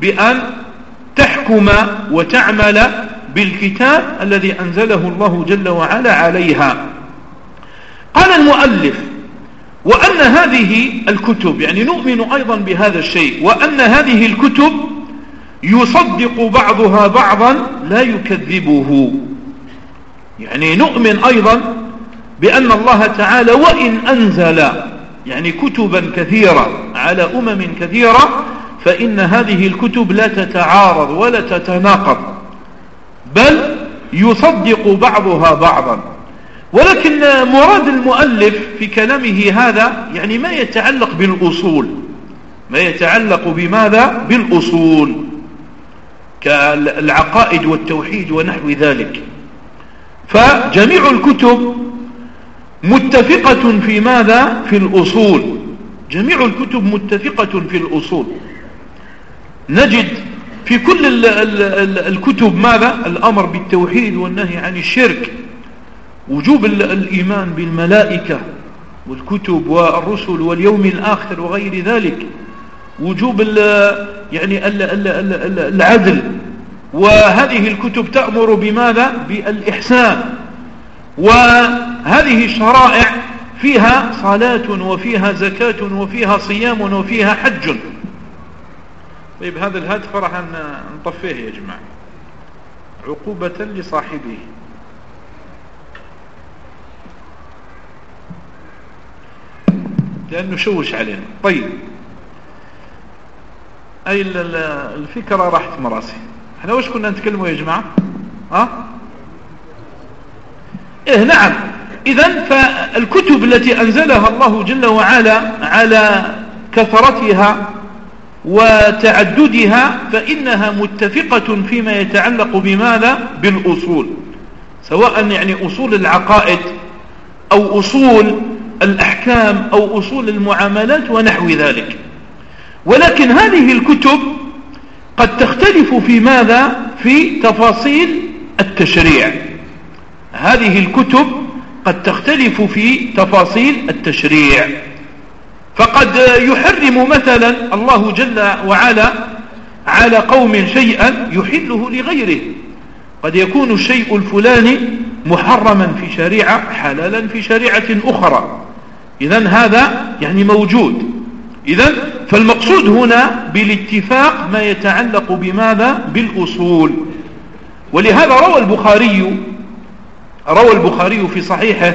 بأن تحكم وتعمل بالكتاب الذي أنزله الله جل وعلا عليها. قال المؤلف وأن هذه الكتب يعني نؤمن أيضا بهذا الشيء وأن هذه الكتب يصدق بعضها بعضا لا يكذبه. يعني نؤمن أيضا بأن الله تعالى وإن أنزل يعني كتبا كثيرة على أمم كثيرة فإن هذه الكتب لا تتعارض ولا تتناقض بل يصدق بعضها بعضا. ولكن مراد المؤلف في كلامه هذا يعني ما يتعلق بالأصول. ما يتعلق بماذا؟ بالأصول. كالعقائد والتوحيد ونحو ذلك. فجميع الكتب متفقة في ماذا؟ في الأصول. جميع الكتب متفقة في الأصول. نجد في كل ال ال ال الكتب ماذا؟ الأمر بالتوحيد والنهي عن الشرك. وجوب الإيمان بالملائكة والكتب والرسل واليوم الآخر وغير ذلك وجوب يعني العدل. وهذه الكتب تأمر بماذا؟ بالإحسان. وهذه الشرائع فيها صلاة وفيها زكاة وفيها صيام وفيها حج. طيب هذا الهاتف راح نطفيه يا جماعة. عقوبة لصاحبه. لأنه شوش علينا. طيب. أي الفكرة راحت مراسي إحنا وش كنا نتكلموا يا جماعة؟ ها؟ إيه نعم. إذا فالكتب التي أنزلها الله جل وعلا على كثرتها وتعددها فإنها متفقة فيما يتعلق بماذا؟ بالأصول. سواء يعني أصول العقائد أو أصول الأحكام أو أصول المعاملات ونحو ذلك. ولكن هذه الكتب قد تختلف في ماذا؟ في تفاصيل التشريع. هذه الكتب قد تختلف في تفاصيل التشريع. فقد يحرم مثلا الله جل وعلا على قوم شيئا يحله لغيره. قد يكون الشيء الفلاني محرما في شريعة حلالا في شريعة أخرى. إذا هذا يعني موجود. إذا فالمقصود هنا بالاتفاق ما يتعلق بماذا؟ بالأصول. ولهذا روى البخاري روى البخاري في صحيحه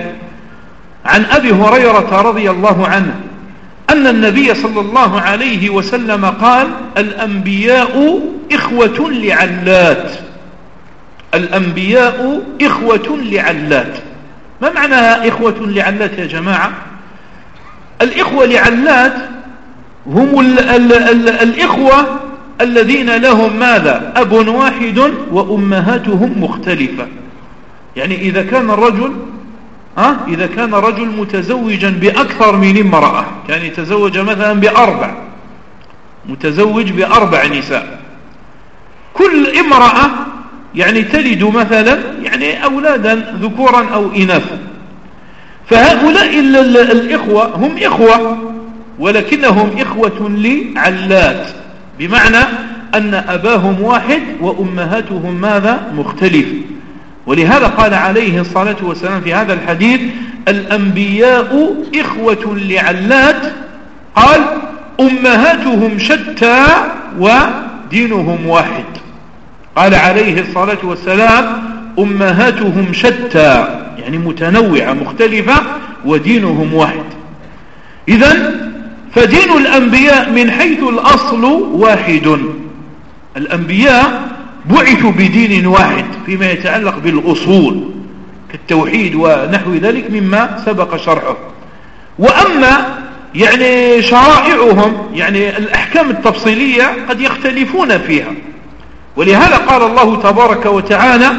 عن أبي هريرة رضي الله عنه أن النبي صلى الله عليه وسلم قال الأنبياء إخوة لعلات. الأنبياء إخوة لعلات. ما معناها إخوة لعلات يا جماعة؟ الإخوة لعلات هم ال ال ال الإخوة الذين لهم ماذا؟ أب واحد وأمهاتهم مختلفة. يعني إذا كان الرجل ها؟ إذا كان رجل متزوجا بأكثر من امرأة كان يتزوج مثلا بأربع متزوج بأربع نساء. كل امرأة يعني تلد مثلا يعني أولادا ذكورا أو إناثا. فهؤلاء الإخوة هم إخوة ولكنهم إخوة لعلات بمعنى أن أباهم واحد وأمهاتهم ماذا؟ مختلف. ولهذا قال عليه الصلاة والسلام في هذا الحديث الأنبياء إخوة لعلات قال أمهاتهم شتى ودينهم واحد. قال عليه الصلاة والسلام أمهاتهم شتى يعني متنوعة مختلفة ودينهم واحد. إذا فدين الأنبياء من حيث الأصل واحد. الأنبياء بعثوا بدين واحد فيما يتعلق بالأصول كالتوحيد ونحو ذلك مما سبق شرحه. وأما يعني شرائعهم يعني الأحكام التفصيلية قد يختلفون فيها. ولهذا قال الله تبارك وتعالى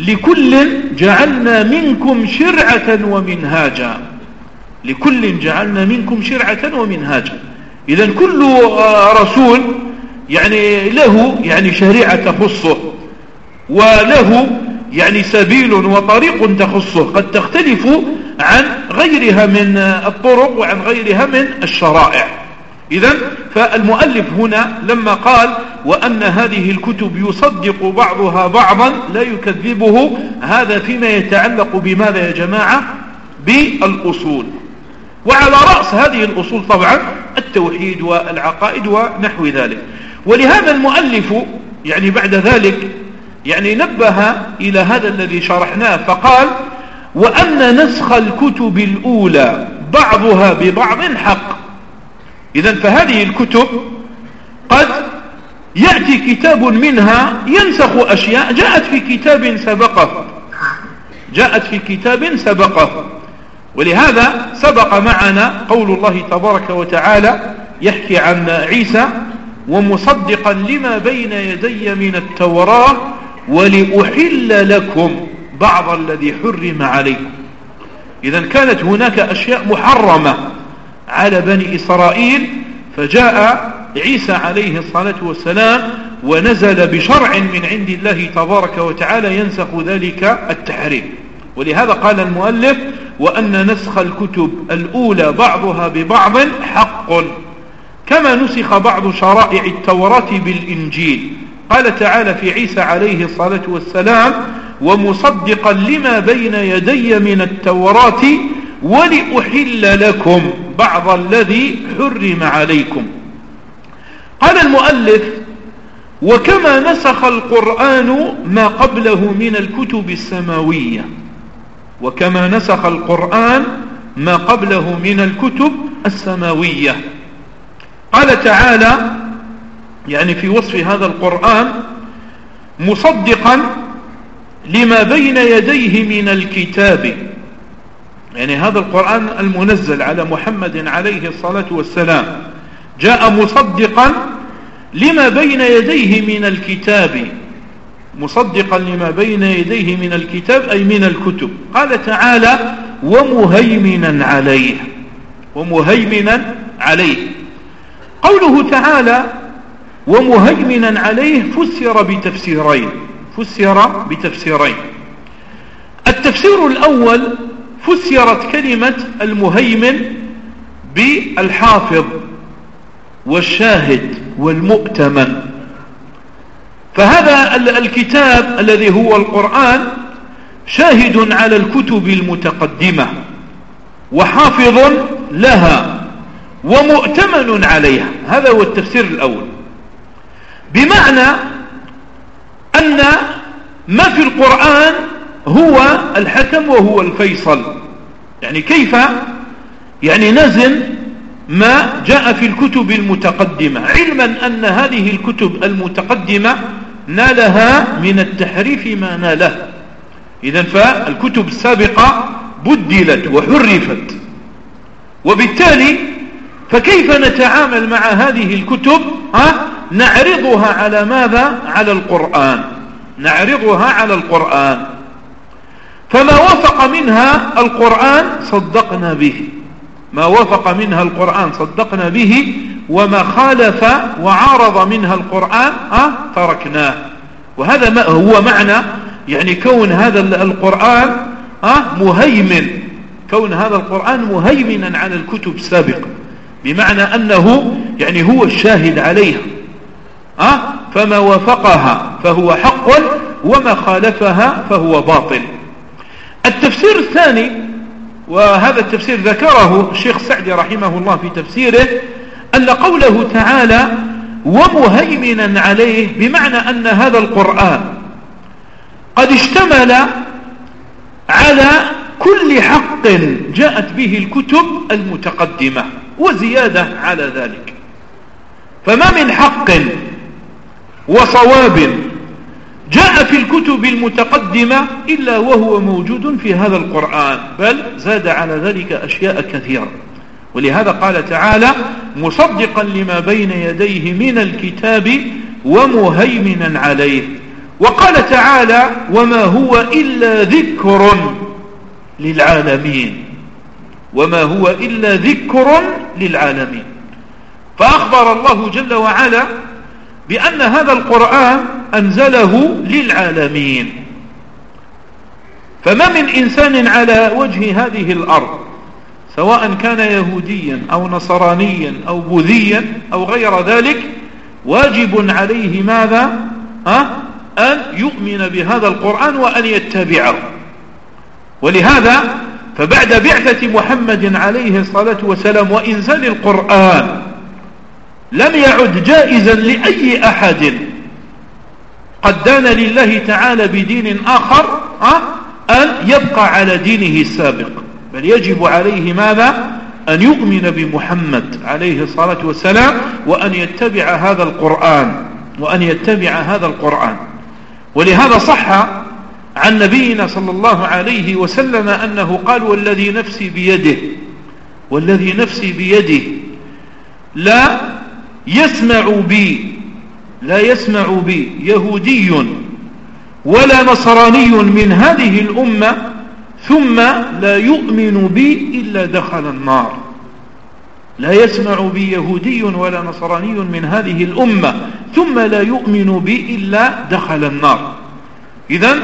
لكل جعلنا منكم شرعة ومنهاجا. لكل جعلنا منكم شرعة ومنهاجا. إذا كل رسول يعني له يعني شريعة تخصه وله يعني سبيل وطريق تخصه. قد تختلف عن غيرها من الطرق وعن غيرها من الشرائع. إذا فالمؤلف هنا لما قال وأن هذه الكتب يصدق بعضها بعضا لا يكذبه هذا فيما يتعلق بماذا يا جماعة؟ بالأصول. وعلى رأس هذه الأصول طبعا التوحيد والعقائد ونحو ذلك. ولهذا المؤلف يعني بعد ذلك يعني نبه إلى هذا الذي شرحناه فقال وأن نسخ الكتب الأولى بعضها ببعض حق. إذا فهذه الكتب قد يأتي كتاب منها ينسخ أشياء جاءت في كتاب سبقه. جاءت في كتاب سبقه. ولهذا سبق معنا قول الله تبارك وتعالى يحكي عن عيسى ومصدقا لما بين يدي من التوراة ولأحل لكم بعض الذي حرم عليكم. إذا كانت هناك أشياء محرمة. على بني إسرائيل فجاء عيسى عليه الصلاة والسلام ونزل بشرع من عند الله تبارك وتعالى ينسخ ذلك التحريم. ولهذا قال المؤلف وأن نسخ الكتب الأولى بعضها ببعض حق. كما نسخ بعض شرائع التوراة بالإنجيل. قال تعالى في عيسى عليه الصلاة والسلام ومصدقا لما بين يدي من التوراة ولأحل لكم بعض الذي حرم عليكم. قال المؤلف وكما نسخ القرآن ما قبله من الكتب السماوية وكما نسخ القرآن ما قبله من الكتب السماوية. قال تعالى يعني في وصف هذا القرآن مصدقا لما بين يديه من الكتاب. يعني هذا القرآن المنزل على محمد عليه الصلاة والسلام. جاء مصدقا لما بين يديه من الكتاب. مصدقا لما بين يديه من الكتاب أي من الكتب. قال تعالى ومهيمنا عليه. ومهيمنا عليه. قوله تعالى ومهيمنا عليه فسر بتفسيرين. فسر بتفسيرين. التفسير الأول فسرت كلمة المهيمن بالحافظ والشاهد والمؤتمن. فهذا الكتاب الذي هو القرآن شاهد على الكتب المتقدمة وحافظ لها ومؤتمن عليها. هذا هو التفسير الأول. بمعنى أن ما في القرآن هو الحكم وهو الفيصل. يعني كيف؟ يعني نزن ما جاء في الكتب المتقدمة. علما أن هذه الكتب المتقدمة نالها من التحريف ما ناله. إذا فالكتب السابقة بدلت وحرفت. وبالتالي فكيف نتعامل مع هذه الكتب؟ ها؟ نعرضها على ماذا؟ على القرآن. نعرضها على القرآن. فما وفق منها القرآن صدقنا به. ما وفق منها القرآن صدقنا به وما خالف وعارض منها القرآن أه تركناه وهذا ما هو معنى يعني كون هذا القرآن أه مهيمن. كون هذا القرآن مهيمنا على الكتب السابقة. بمعنى أنه يعني هو الشاهد عليها. أه فما وافقها فهو حق وما خالفها فهو باطل. التفسير الثاني وهذا التفسير ذكره الشيخ سعدي رحمه الله في تفسيره أن قوله تعالى ومهيمنا عليه بمعنى أن هذا القرآن قد اشتمل على كل حق جاءت به الكتب المتقدمة وزيادة على ذلك. فما من حق وصواب جاء في الكتب المتقدمة إلا وهو موجود في هذا القرآن بل زاد على ذلك أشياء كثيرة. ولهذا قال تعالى مصدقا لما بين يديه من الكتاب ومهيمنا عليه. وقال تعالى وما هو إلا ذكر للعالمين. وما هو إلا ذكر للعالمين. فأخبر الله جل وعلا بأن هذا القرآن أنزله للعالمين. فما من إنسان على وجه هذه الأرض سواء كان يهوديا أو نصرانيا أو بوذيا أو غير ذلك واجب عليه ماذا؟ ها؟ أن يؤمن بهذا القرآن وأن يتبعه. ولهذا فبعد بعثة محمد عليه الصلاة والسلام وإنزال القرآن لم يعد جائزا لأي أحد. قد دان لله تعالى بدين آخر أن يبقى على دينه السابق. بل يجب عليه ماذا؟ أن يؤمن بمحمد عليه الصلاة والسلام وأن يتبع هذا القرآن وأن يتبع هذا القرآن. ولهذا صح عن نبينا صلى الله عليه وسلم أنه قال والذي نفسي بيده والذي نفسي بيده لا يسمع بي لا يسمع بي يهودي ولا نصراني من هذه الأمة ثم لا يؤمن بي إلا دخل النار. لا يسمع بي يهودي ولا نصراني من هذه الأمة ثم لا يؤمن بي إلا دخل النار. إذا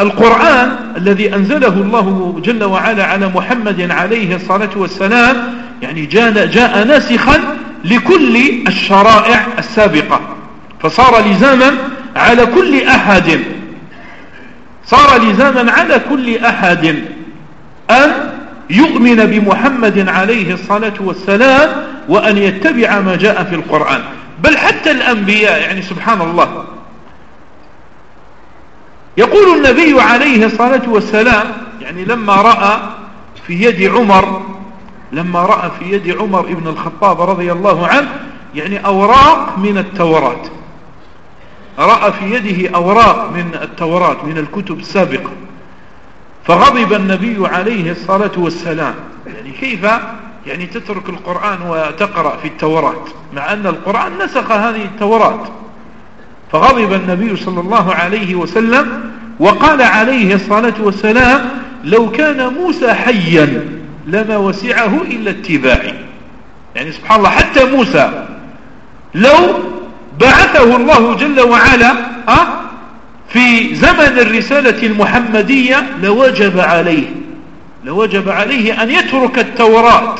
فالقرآن الذي أنزله الله جل وعلا على محمد عليه الصلاة والسلام يعني جاء, جاء ناسخا لكل الشرائع السابقة. فصار لزاما على كل أحد. صار لزاما على كل أحد أن يؤمن بمحمد عليه الصلاة والسلام وأن يتبع ما جاء في القرآن. بل حتى الأنبياء يعني سبحان الله. يقول النبي عليه الصلاة والسلام يعني لما رأى في يد عمر لما رأى في يد عمر ابن الخطاب رضي الله عنه يعني أوراق من التوراة. رأى في يده أوراق من التوراة من الكتب السابقة. فغضب النبي عليه الصلاة والسلام. يعني كيف؟ يعني تترك القرآن وتقرأ في التوراة مع أن القرآن نسخ هذه التوراة. فغضب النبي صلى الله عليه وسلم وقال عليه الصلاة والسلام لو كان موسى حيا لما وسعه إلا اتباعي. يعني سبحان الله حتى موسى لو بعثه الله جل وعلا أه في زمن الرسالة المحمدية لوجب عليه لوجب عليه أن يترك التوراة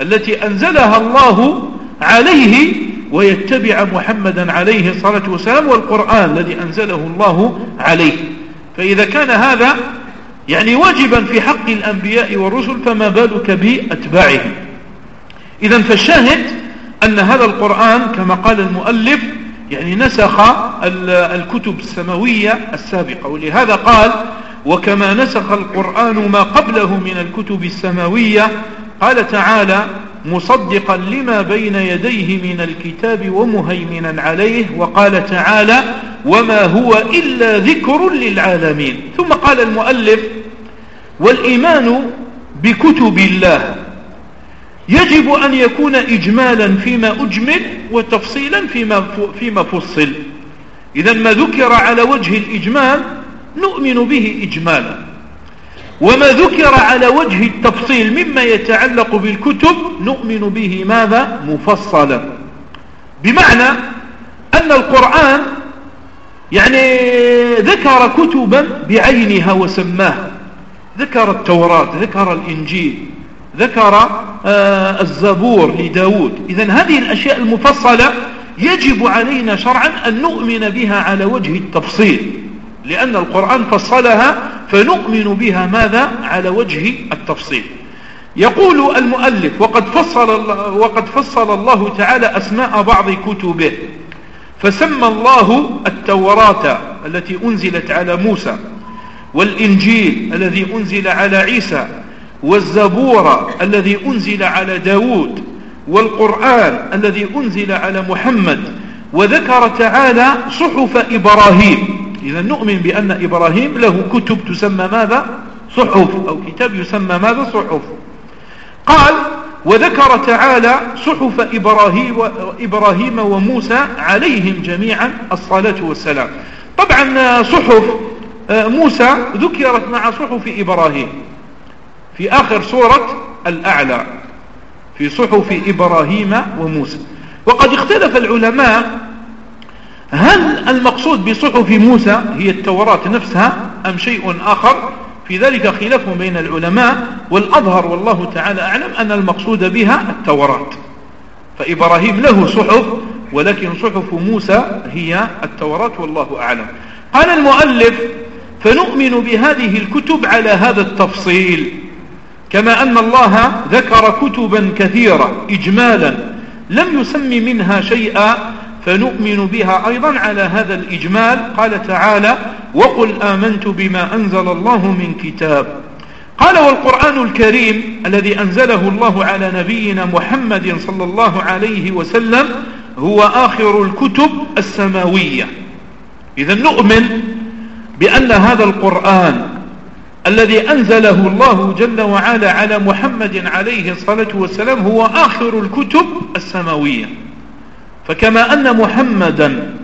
التي أنزلها الله عليه ويتبع محمدا عليه الصلاة والسلام والقرآن الذي أنزله الله عليه. فإذا كان هذا يعني واجبا في حق الأنبياء والرسل فما بالك بأتباعهم؟ إذا فالشاهد أن هذا القرآن كما قال المؤلف يعني نسخ الكتب السماوية السابقة ولهذا قال وكما نسخ القرآن ما قبله من الكتب السماوية قال تعالى مصدقا لما بين يديه من الكتاب ومهيمنا عليه وقال تعالى وما هو إلا ذكر للعالمين. ثم قال المؤلف والإيمان بكتب الله. يجب أن يكون إجمالا فيما أجمل وتفصيلا فيما, فيما فصل. إذا ما ذكر على وجه الإجمال نؤمن به إجمالا. وما ذكر على وجه التفصيل مما يتعلق بالكتب نؤمن به ماذا؟ مفصلا. بمعنى أن القرآن يعني ذكر كتبا بعينها وسماها ذكر التوراة ذكر الإنجيل ذكر آه الزبور لداود. إذا هذه الأشياء المفصلة يجب علينا شرعا أن نؤمن بها على وجه التفصيل. لأن القرآن فصلها فنؤمن بها ماذا؟ على وجه التفصيل. يقول المؤلف وقد فصل, وقد فصل الله تعالى أسماء بعض كتبه فسمى الله التوراة التي أنزلت على موسى والإنجيل الذي أنزل على عيسى والزبور الذي أنزل على داود والقرآن الذي أنزل على محمد وذكر تعالى صحف إبراهيم. إذا نؤمن بأن إبراهيم له كتب تسمى ماذا؟ صحف أو كتاب يسمى ماذا؟ صحف. قال وذكر تعالى صحف إبراهيم, إبراهيم وموسى عليهم جميعا الصلاة والسلام. طبعا صحف آه، موسى ذكرت مع صحف إبراهيم. في آخر سورة الأعلى في صحف إبراهيم وموسى. وقد اختلف العلماء هل المقصود بصحف موسى هي التوراة نفسها أم شيء آخر؟ في ذلك خلاف بين العلماء والأظهر والله تعالى أعلم أن المقصود بها التوراة. فإبراهيم له صحف ولكن صحف موسى هي التوراة والله أعلم. قال المؤلف فنؤمن بهذه الكتب على هذا التفصيل كما أن الله ذكر كتبا كثيرة إجمالا لم يسم منها شيئا فنؤمن بها أيضا على هذا الإجمال. قال تعالى وقل آمنت بما أنزل الله من كتاب. قال والقرآن الكريم الذي أنزله الله على نبينا محمد صلى الله عليه وسلم هو آخر الكتب السماوية. إذا نؤمن بأن هذا القرآن الذي أنزله الله جل وعلا على محمد عليه الصلاة والسلام هو آخر الكتب السماوية. فكما أن محمدا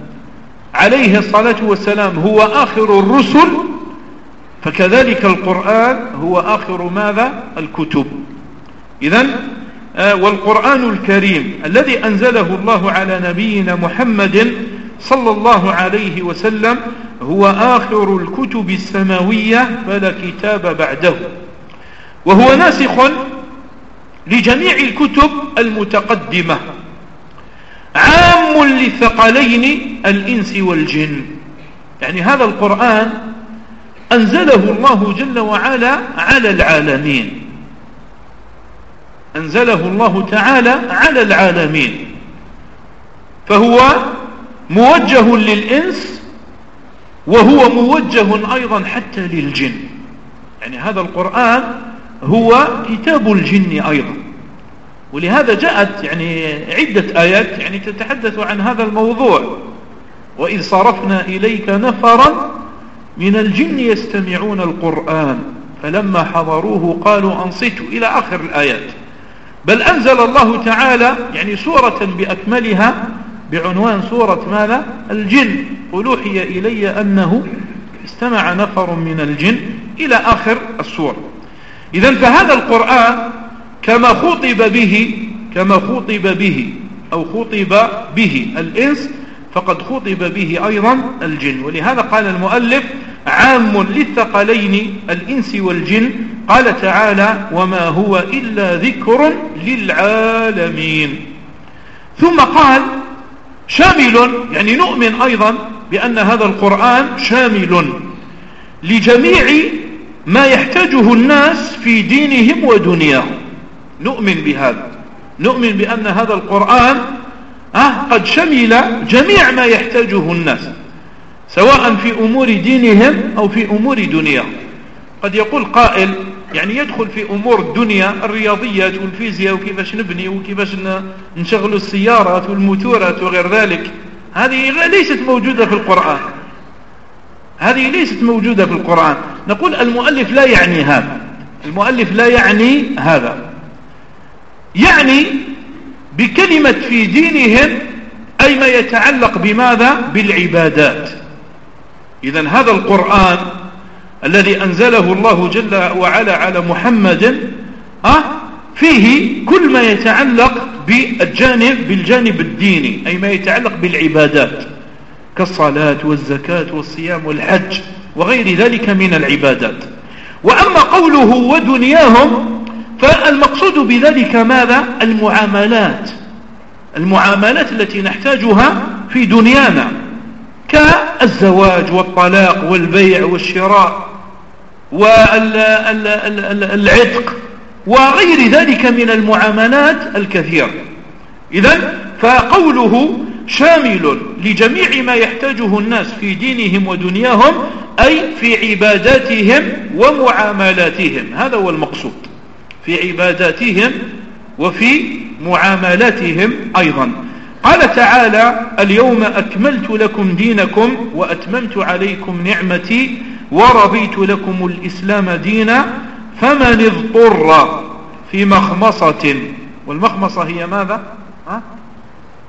عليه الصلاة والسلام هو آخر الرسل فكذلك القرآن هو آخر ماذا؟ الكتب. إذا آه، والقرآن الكريم الذي أنزله الله على نبينا محمد صلى الله عليه وسلم هو آخر الكتب السماوية فلا كتاب بعده. وهو ناسخ لجميع الكتب المتقدمة. عام للثقلين الإنس والجن. يعني هذا القرآن أنزله الله جل وعلا على العالمين. أنزله الله تعالى على العالمين. فهو موجه للإنس وهو موجه أيضا حتى للجن. يعني هذا القرآن هو كتاب الجن أيضا. ولهذا جاءت يعني عدة آيات يعني تتحدث عن هذا الموضوع. وإذ صرفنا إليك نفرا من الجن يستمعون القرآن فلما حضروه قالوا أنصتوا إلى آخر الآيات. بل أنزل الله تعالى يعني سورة بأكملها بعنوان سورة ماذا؟ الجن. قل أوحي إلي أنه استمع نفر من الجن إلى آخر السورة إذا فهذا القرآن كما خطب به كما خطب به أو خطب به الإنس فقد خطب به أيضا الجن. ولهذا قال المؤلف عام للثقلين الإنس والجن. قال تعالى وما هو إلا ذكر للعالمين. ثم قال شامل يعني نؤمن أيضا بأن هذا القرآن شامل لجميع ما يحتاجه الناس في دينهم ودنياهم. نؤمن بهذا. نؤمن بأن هذا القرآن قد شمل جميع ما يحتاجه الناس سواء في أمور دينهم أو في أمور دنياهم. قد يقول قائل يعني يدخل في أمور الدنيا الرياضيات والفيزياء وكيفاش نبني وكيفاش نشغل السيارات والموتورات وغير ذلك. هذه ليست موجودة في القرآن. هذه ليست موجودة في القرآن. نقول المؤلف لا يعني هذا. المؤلف لا يعني هذا. يعني بكلمة في دينهم أي ما يتعلق بماذا؟ بالعبادات. إذا هذا القرآن الذي أنزله الله جل وعلا على محمد أه فيه كل ما يتعلق بالجانب بالجانب الديني أي ما يتعلق بالعبادات كالصلاة والزكاة والصيام والحج وغير ذلك من العبادات. وأما قوله ودنياهم فالمقصود بذلك ماذا؟ المعاملات. المعاملات التي نحتاجها في دنيانا كالزواج والطلاق والبيع والشراء والعتق وغير ذلك من المعاملات الكثيرة. إذا فقوله شامل لجميع ما يحتاجه الناس في دينهم ودنياهم أي في عباداتهم ومعاملاتهم. هذا هو المقصود. في عباداتهم وفي معاملاتهم أيضا. قال تعالى اليوم أكملت لكم دينكم وأتممت عليكم نعمتي ورضيت لكم الإسلام دينا فمن اضطر في مخمصة والمخمصة هي ماذا؟ ها؟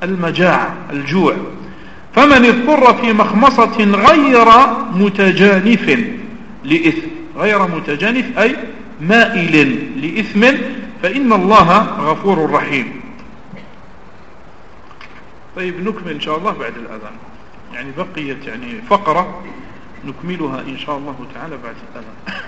المجاعة الجوع. فمن اضطر في مخمصة غير متجانف لإثم غير متجانف أي مائل لإثم فإن الله غفور رحيم. طيب نكمل إن شاء الله بعد الأذان. يعني بقيت يعني فقرة نكملها إن شاء الله تعالى بعد الأذان.